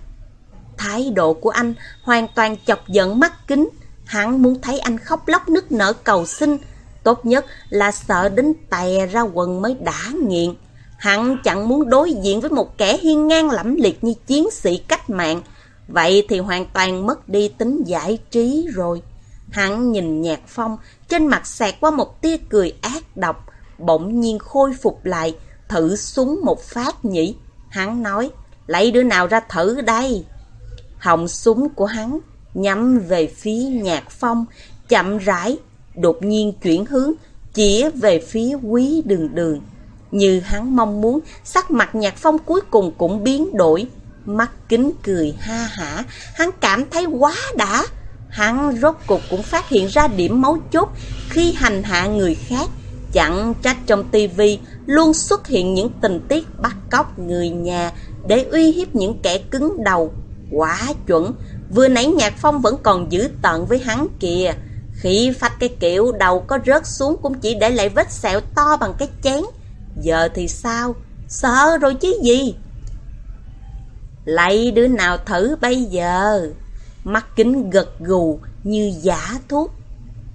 Thái độ của anh hoàn toàn chọc giận mắt kính, hắn muốn thấy anh khóc lóc nức nở cầu xin, tốt nhất là sợ đến tè ra quần mới đã nghiện. Hắn chẳng muốn đối diện với một kẻ hiên ngang lẫm liệt như chiến sĩ cách mạng. Vậy thì hoàn toàn mất đi tính giải trí rồi. Hắn nhìn nhạc phong, trên mặt xẹt qua một tia cười ác độc, bỗng nhiên khôi phục lại, thử súng một phát nhỉ. Hắn nói, lấy đứa nào ra thử đây. Họng súng của hắn nhắm về phía nhạc phong, chậm rãi, đột nhiên chuyển hướng, chỉ về phía quý đường đường. Như hắn mong muốn, sắc mặt nhạc phong cuối cùng cũng biến đổi. Mắt kính cười ha hả, hắn cảm thấy quá đã. Hắn rốt cục cũng phát hiện ra điểm máu chốt khi hành hạ người khác. Chẳng trách trong tivi luôn xuất hiện những tình tiết bắt cóc người nhà để uy hiếp những kẻ cứng đầu. Quá chuẩn, vừa nãy Nhạc Phong vẫn còn giữ tận với hắn kìa. Khi phách cái kiểu đầu có rớt xuống cũng chỉ để lại vết sẹo to bằng cái chén. Giờ thì sao? Sợ rồi chứ gì? Lấy đứa nào thử bây giờ? Mắt kính gật gù như giả thuốc.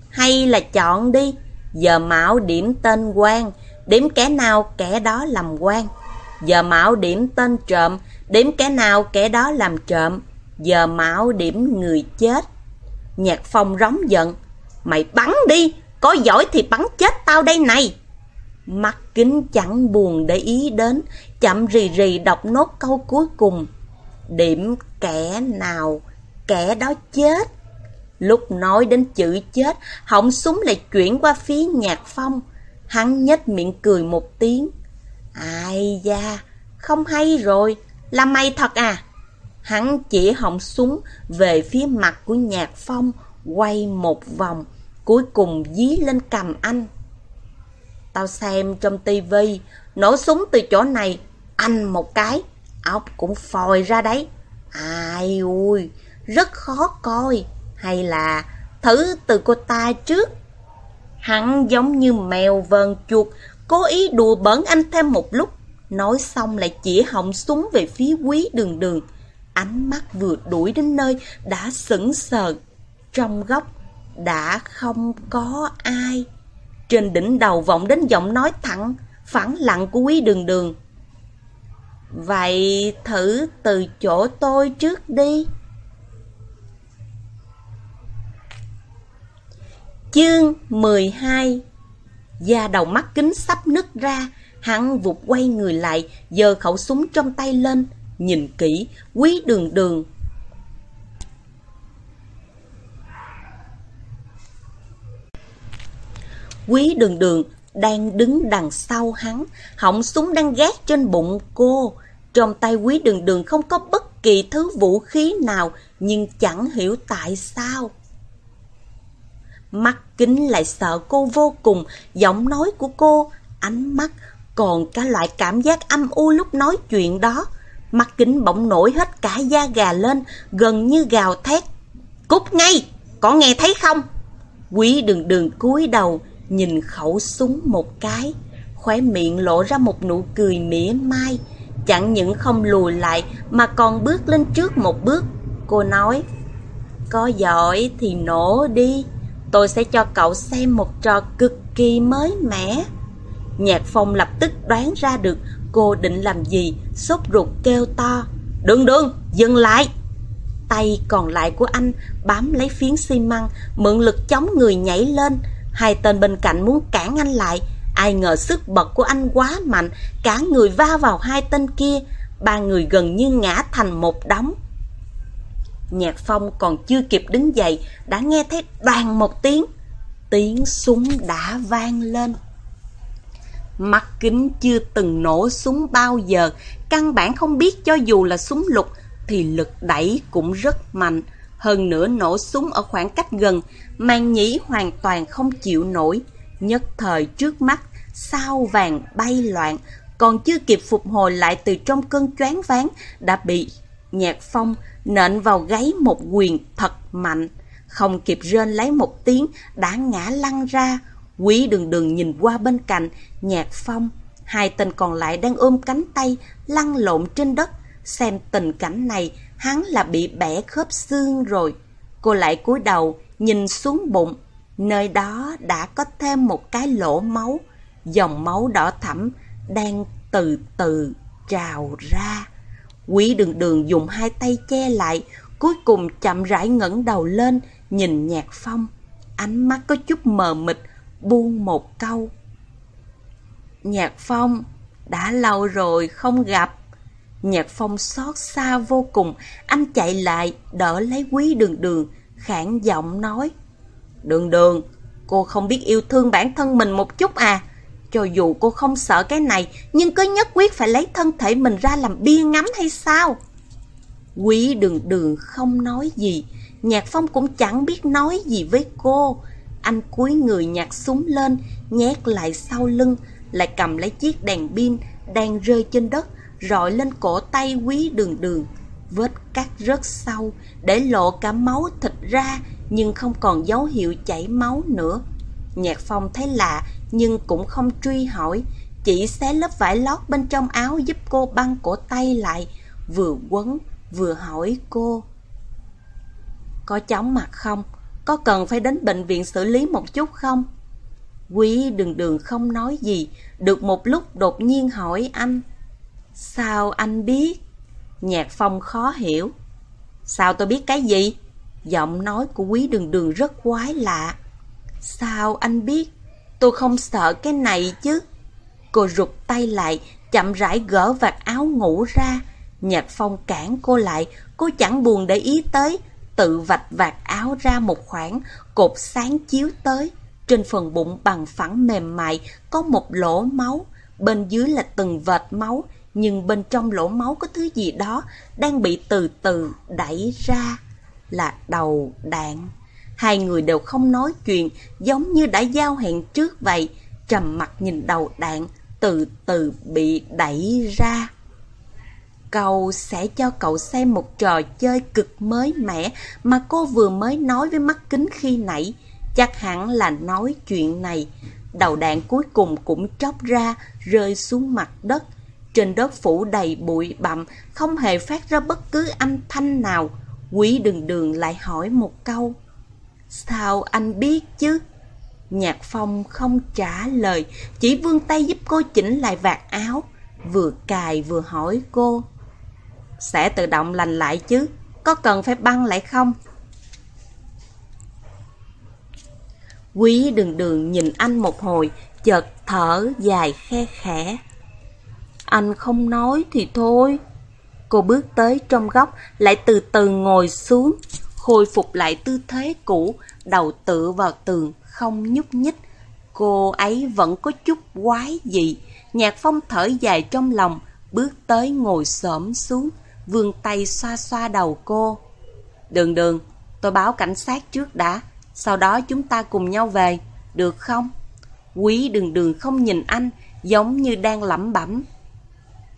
Hay là chọn đi, giờ mạo điểm tên quan, điểm kẻ nào kẻ đó làm quan. Giờ mạo điểm tên trộm, điểm kẻ nào kẻ đó làm trộm. Giờ mạo điểm người chết. Nhạc phong rống giận. Mày bắn đi, có giỏi thì bắn chết tao đây này. Mắt kính chẳng buồn để ý đến, chậm rì rì đọc nốt câu cuối cùng. Điểm kẻ nào, kẻ đó chết. Lúc nói đến chữ chết, họng súng lại chuyển qua phía nhạc phong. Hắn nhếch miệng cười một tiếng. Ai da, không hay rồi, là mày thật à? Hắn chỉ họng súng về phía mặt của Nhạc Phong, quay một vòng, cuối cùng dí lên cầm anh. Tao xem trong tivi nổ súng từ chỗ này, anh một cái, ốc cũng phòi ra đấy. Ai ui, rất khó coi, hay là thử từ cô ta trước. Hắn giống như mèo vờn chuột, cố ý đùa bẩn anh thêm một lúc. Nói xong lại chỉ họng súng về phía quý đường đường. Ánh mắt vừa đuổi đến nơi đã sững sờ. Trong góc đã không có ai. Trên đỉnh đầu vọng đến giọng nói thẳng, phẳng lặng của quý đường đường. Vậy thử từ chỗ tôi trước đi. Chương 12 Da đầu mắt kính sắp nứt ra, hắn vụt quay người lại, giơ khẩu súng trong tay lên, nhìn kỹ, quý đường đường. Quý đường đường đang đứng đằng sau hắn, họng súng đang gác trên bụng cô. Trong tay quý đường đường không có bất kỳ thứ vũ khí nào, nhưng chẳng hiểu tại sao. Mắt kính lại sợ cô vô cùng, giọng nói của cô, ánh mắt, còn cả loại cảm giác âm u lúc nói chuyện đó. Mắt kính bỗng nổi hết cả da gà lên, gần như gào thét. Cút ngay, có nghe thấy không? Quý đường đường cúi đầu, nhìn khẩu súng một cái, khóe miệng lộ ra một nụ cười mỉa mai. Chẳng những không lùi lại mà còn bước lên trước một bước. Cô nói, có giỏi thì nổ đi, tôi sẽ cho cậu xem một trò cực kỳ mới mẻ. Nhạc phong lập tức đoán ra được cô định làm gì, sốt ruột kêu to. đừng đừng dừng lại! Tay còn lại của anh bám lấy phiến xi măng, mượn lực chống người nhảy lên. Hai tên bên cạnh muốn cản anh lại, ai ngờ sức bật của anh quá mạnh, cả người va vào hai tên kia, ba người gần như ngã thành một đống. Nhạc Phong còn chưa kịp đứng dậy, đã nghe thấy đoàn một tiếng. Tiếng súng đã vang lên. Mắt kính chưa từng nổ súng bao giờ, căn bản không biết cho dù là súng lục thì lực đẩy cũng rất mạnh. Hơn nữa nổ súng ở khoảng cách gần, màn nhĩ hoàn toàn không chịu nổi. Nhất thời trước mắt, sao vàng bay loạn, còn chưa kịp phục hồi lại từ trong cơn choáng váng, đã bị nhạc phong nện vào gáy một quyền thật mạnh. Không kịp rên lấy một tiếng, đã ngã lăn ra. Quý đường đường nhìn qua bên cạnh, nhạc phong. Hai tên còn lại đang ôm cánh tay, lăn lộn trên đất. Xem tình cảnh này, hắn là bị bẻ khớp xương rồi. Cô lại cúi đầu, nhìn xuống bụng. Nơi đó đã có thêm một cái lỗ máu. Dòng máu đỏ thẫm đang từ từ trào ra. Quý đường đường dùng hai tay che lại, cuối cùng chậm rãi ngẩng đầu lên, nhìn nhạc phong. Ánh mắt có chút mờ mịt, buông một câu. Nhạc phong, đã lâu rồi không gặp. Nhạc phong xót xa vô cùng, anh chạy lại, đỡ lấy quý đường đường, khản giọng nói. Đường đường, cô không biết yêu thương bản thân mình một chút à? Cho dù cô không sợ cái này, nhưng cứ nhất quyết phải lấy thân thể mình ra làm bia ngắm hay sao? Quý đường đường không nói gì, Nhạc Phong cũng chẳng biết nói gì với cô. Anh cúi người nhặt súng lên, nhét lại sau lưng, lại cầm lấy chiếc đèn pin đang rơi trên đất, rọi lên cổ tay quý đường đường. Vết cắt rất sâu, để lộ cả máu thịt ra, nhưng không còn dấu hiệu chảy máu nữa. Nhạc Phong thấy lạ, nhưng cũng không truy hỏi, chỉ xé lớp vải lót bên trong áo giúp cô băng cổ tay lại, vừa quấn vừa hỏi cô. Có chóng mặt không? Có cần phải đến bệnh viện xử lý một chút không? Quý đường đường không nói gì, được một lúc đột nhiên hỏi anh. Sao anh biết? Nhạc phong khó hiểu. Sao tôi biết cái gì? Giọng nói của quý đường đường rất quái lạ. Sao anh biết? Tôi không sợ cái này chứ. Cô rụt tay lại, chậm rãi gỡ vạt áo ngủ ra. Nhạc phong cản cô lại, cô chẳng buồn để ý tới. Tự vạch vạt áo ra một khoảng, cột sáng chiếu tới. Trên phần bụng bằng phẳng mềm mại có một lỗ máu. bên dưới là từng vệt máu, nhưng bên trong lỗ máu có thứ gì đó đang bị từ từ đẩy ra, là đầu đạn. Hai người đều không nói chuyện, giống như đã giao hẹn trước vậy, trầm mặt nhìn đầu đạn, từ từ bị đẩy ra. Cậu sẽ cho cậu xem một trò chơi cực mới mẻ mà cô vừa mới nói với mắt kính khi nãy. Chắc hẳn là nói chuyện này. Đầu đạn cuối cùng cũng tróc ra, rơi xuống mặt đất. Trên đất phủ đầy bụi bặm, không hề phát ra bất cứ âm thanh nào. Quý đường đường lại hỏi một câu. Sao anh biết chứ? Nhạc Phong không trả lời, chỉ vươn tay giúp cô chỉnh lại vạt áo, vừa cài vừa hỏi cô. Sẽ tự động lành lại chứ, có cần phải băng lại không? Quý đường đường nhìn anh một hồi, chợt thở dài khe khẽ. Anh không nói thì thôi. Cô bước tới trong góc, lại từ từ ngồi xuống, khôi phục lại tư thế cũ, đầu tựa vào tường, không nhúc nhích. Cô ấy vẫn có chút quái dị. Nhạc phong thở dài trong lòng, bước tới ngồi xổm xuống, vươn tay xoa xoa đầu cô. Đường đường, tôi báo cảnh sát trước đã, sau đó chúng ta cùng nhau về, được không? Quý đường đường không nhìn anh, giống như đang lẩm bẩm.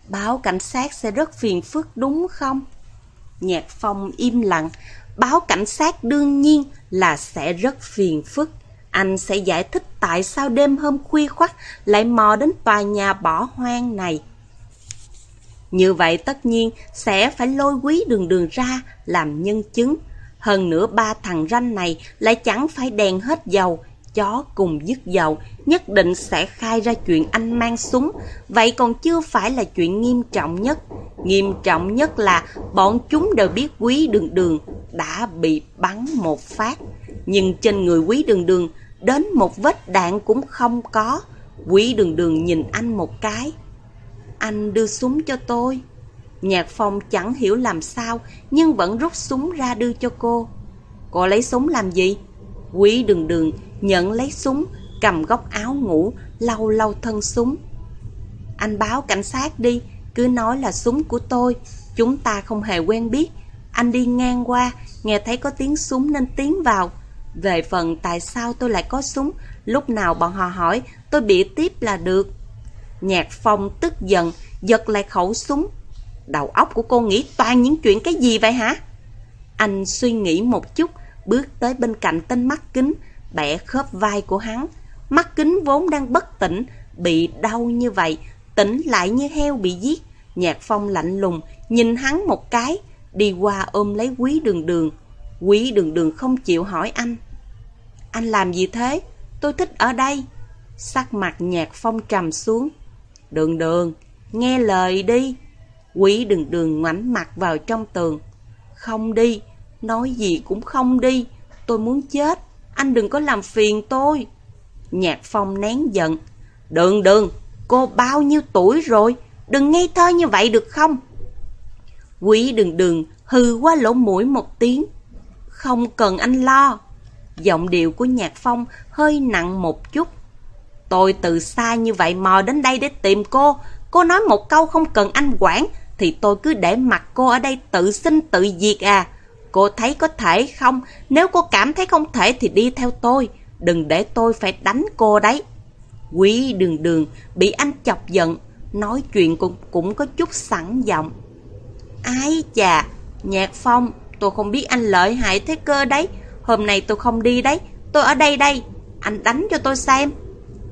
Báo cảnh sát sẽ rất phiền phức đúng không? Nhạc phong im lặng, báo cảnh sát đương nhiên là sẽ rất phiền phức. Anh sẽ giải thích tại sao đêm hôm khuya khoắt lại mò đến tòa nhà bỏ hoang này. Như vậy tất nhiên sẽ phải lôi quý đường đường ra làm nhân chứng. Hơn nữa ba thằng ranh này lại chẳng phải đèn hết dầu, chó cùng dứt dầu, nhất định sẽ khai ra chuyện anh mang súng. Vậy còn chưa phải là chuyện nghiêm trọng nhất. Nghiêm trọng nhất là bọn chúng đều biết quý đường đường đã bị bắn một phát. Nhưng trên người quý đường đường đến một vết đạn cũng không có. Quý đường đường nhìn anh một cái. Anh đưa súng cho tôi. Nhạc phong chẳng hiểu làm sao, nhưng vẫn rút súng ra đưa cho cô. Cô lấy súng làm gì? Quý đường đường nhận lấy súng, cầm góc áo ngủ, lau lau thân súng. Anh báo cảnh sát đi, cứ nói là súng của tôi, chúng ta không hề quen biết. Anh đi ngang qua, nghe thấy có tiếng súng nên tiến vào. Về phần tại sao tôi lại có súng, lúc nào bọn họ hỏi, tôi bịa tiếp là được. Nhạc phong tức giận, giật lại khẩu súng. Đầu óc của cô nghĩ toàn những chuyện cái gì vậy hả? Anh suy nghĩ một chút, bước tới bên cạnh tên mắt kính, bẻ khớp vai của hắn. Mắt kính vốn đang bất tỉnh, bị đau như vậy, tỉnh lại như heo bị giết. Nhạc phong lạnh lùng, nhìn hắn một cái, đi qua ôm lấy quý đường đường. Quý đường đường không chịu hỏi anh. Anh làm gì thế? Tôi thích ở đây. Sắc mặt nhạc phong trầm xuống. Đường đường, nghe lời đi. Quý đường đường ngoảnh mặt vào trong tường. Không đi, nói gì cũng không đi. Tôi muốn chết, anh đừng có làm phiền tôi. Nhạc phong nén giận. Đường đường, cô bao nhiêu tuổi rồi? Đừng ngây thơ như vậy được không? Quý đường đường hư qua lỗ mũi một tiếng. Không cần anh lo. Giọng điệu của Nhạc Phong hơi nặng một chút. Tôi từ xa như vậy mò đến đây để tìm cô. Cô nói một câu không cần anh quản, thì tôi cứ để mặt cô ở đây tự sinh tự diệt à. Cô thấy có thể không? Nếu cô cảm thấy không thể thì đi theo tôi. Đừng để tôi phải đánh cô đấy. Quý đường đường bị anh chọc giận, nói chuyện cũng, cũng có chút sẵn giọng. Ái chà, Nhạc Phong, tôi không biết anh lợi hại thế cơ đấy. Hôm nay tôi không đi đấy, tôi ở đây đây. Anh đánh cho tôi xem.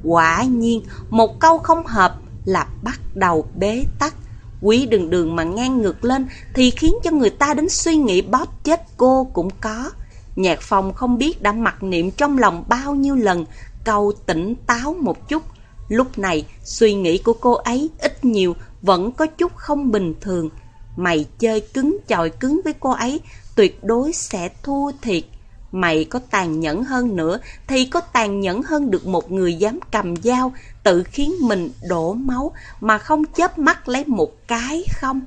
Quả nhiên, một câu không hợp là bắt đầu bế tắc. Quý đường đường mà ngang ngược lên thì khiến cho người ta đến suy nghĩ bóp chết cô cũng có. Nhạc phòng không biết đã mặc niệm trong lòng bao nhiêu lần, câu tỉnh táo một chút. Lúc này, suy nghĩ của cô ấy ít nhiều vẫn có chút không bình thường. Mày chơi cứng chọi cứng với cô ấy, tuyệt đối sẽ thua thiệt. Mày có tàn nhẫn hơn nữa thì có tàn nhẫn hơn được một người dám cầm dao tự khiến mình đổ máu mà không chớp mắt lấy một cái không?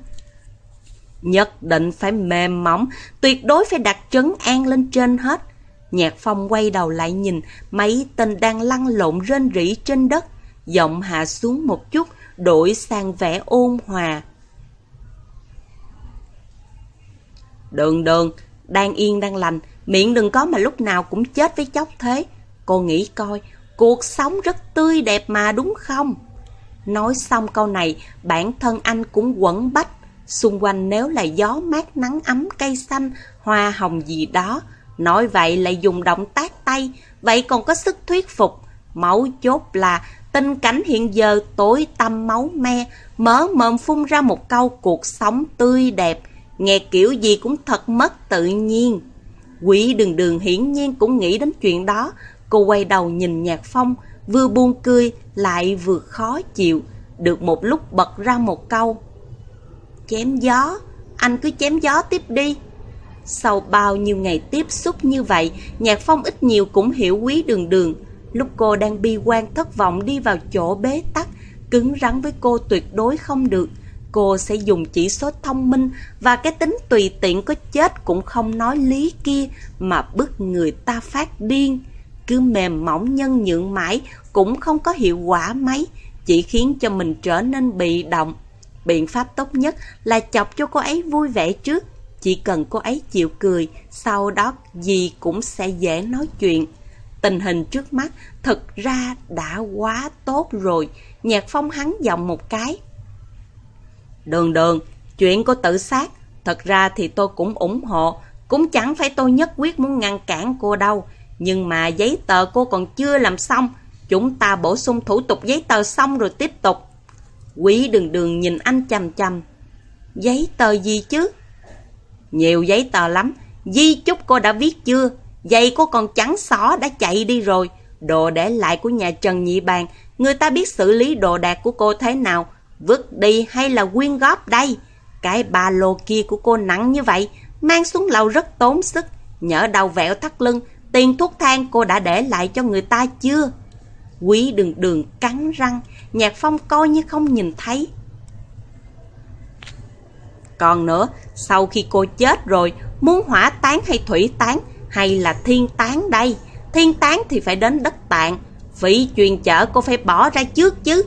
Nhất định phải mềm mỏng, tuyệt đối phải đặt trấn an lên trên hết. Nhạc phong quay đầu lại nhìn mấy tên đang lăn lộn rên rỉ trên đất. giọng hạ xuống một chút, đổi sang vẻ ôn hòa. Đường đường, đang yên đang lành, miệng đừng có mà lúc nào cũng chết với chóc thế. Cô nghĩ coi, cuộc sống rất tươi đẹp mà đúng không? Nói xong câu này, bản thân anh cũng quẩn bách. Xung quanh nếu là gió mát nắng ấm cây xanh, hoa hồng gì đó. Nói vậy lại dùng động tác tay, vậy còn có sức thuyết phục. Mẫu chốt là tình cảnh hiện giờ tối tăm máu me, mở mồm phun ra một câu cuộc sống tươi đẹp. Nghe kiểu gì cũng thật mất tự nhiên. Quỷ đường đường hiển nhiên cũng nghĩ đến chuyện đó. Cô quay đầu nhìn Nhạc Phong, vừa buông cười lại vừa khó chịu. Được một lúc bật ra một câu. Chém gió, anh cứ chém gió tiếp đi. Sau bao nhiêu ngày tiếp xúc như vậy, Nhạc Phong ít nhiều cũng hiểu quý đường đường. Lúc cô đang bi quan thất vọng đi vào chỗ bế tắc, cứng rắn với cô tuyệt đối không được. Cô sẽ dùng chỉ số thông minh và cái tính tùy tiện có chết cũng không nói lý kia mà bức người ta phát điên. Cứ mềm mỏng nhân nhượng mãi cũng không có hiệu quả mấy, chỉ khiến cho mình trở nên bị động. Biện pháp tốt nhất là chọc cho cô ấy vui vẻ trước. Chỉ cần cô ấy chịu cười, sau đó gì cũng sẽ dễ nói chuyện. Tình hình trước mắt thật ra đã quá tốt rồi. Nhạc phong hắn giọng một cái. Đường đường, chuyện cô tự sát, thật ra thì tôi cũng ủng hộ, cũng chẳng phải tôi nhất quyết muốn ngăn cản cô đâu. Nhưng mà giấy tờ cô còn chưa làm xong, chúng ta bổ sung thủ tục giấy tờ xong rồi tiếp tục. Quý đường đường nhìn anh chầm chầm. Giấy tờ gì chứ? Nhiều giấy tờ lắm, di chúc cô đã viết chưa? Giày cô còn trắng xó đã chạy đi rồi. Đồ để lại của nhà Trần Nhị Bàn, người ta biết xử lý đồ đạc của cô thế nào, vứt đi hay là quyên góp đây? Cái ba lô kia của cô nặng như vậy, mang xuống lầu rất tốn sức. Nhỡ đầu vẹo thắt lưng, tiền thuốc thang cô đã để lại cho người ta chưa? Quý đường đường cắn răng, nhạc phong coi như không nhìn thấy. Còn nữa, sau khi cô chết rồi, muốn hỏa tán hay thủy tán, hay là thiên tán đây? Thiên tán thì phải đến đất tạng, phí chuyên chở cô phải bỏ ra trước chứ.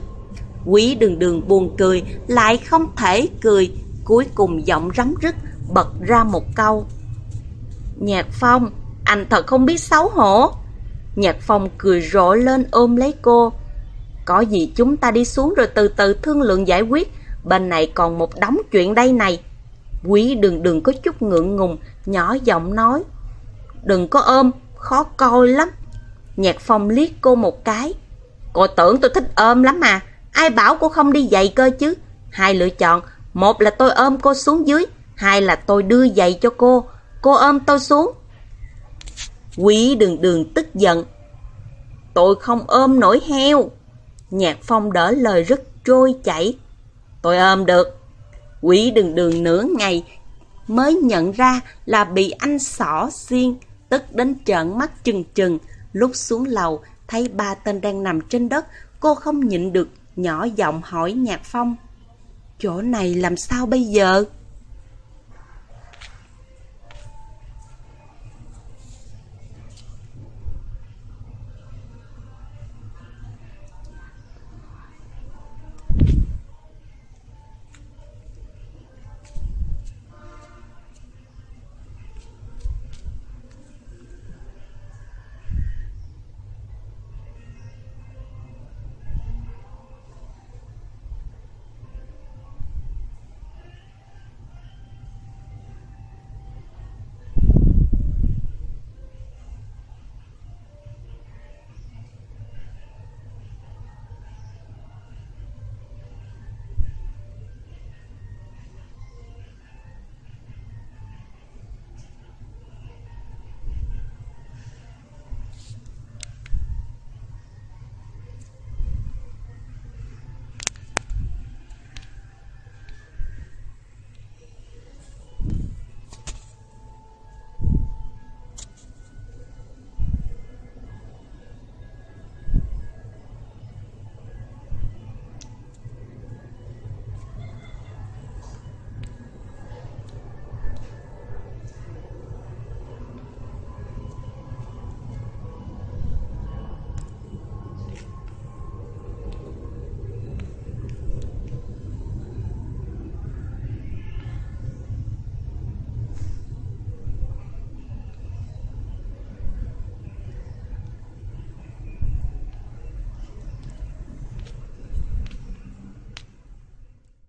Quý đường đường buồn cười, lại không thể cười, cuối cùng giọng rắm rứt, bật ra một câu. Nhạc Phong, anh thật không biết xấu hổ. Nhạc Phong cười rộ lên ôm lấy cô. Có gì chúng ta đi xuống rồi từ từ thương lượng giải quyết, bên này còn một đống chuyện đây này. Quý đường đường có chút ngượng ngùng, nhỏ giọng nói. Đừng có ôm, khó coi lắm. Nhạc Phong liếc cô một cái. Cô tưởng tôi thích ôm lắm mà. Ai bảo cô không đi giày cơ chứ? Hai lựa chọn, một là tôi ôm cô xuống dưới, hai là tôi đưa giày cho cô. Cô ôm tôi xuống. Quý đường đường tức giận. Tôi không ôm nổi heo. Nhạc Phong đỡ lời rất trôi chảy. Tôi ôm được. Quý đường đường nửa ngày mới nhận ra là bị anh xỏ xiên, tức đến trợn mắt chừng chừng. Lúc xuống lầu, thấy ba tên đang nằm trên đất, cô không nhịn được nhỏ giọng hỏi Nhạc Phong. Chỗ này làm sao bây giờ?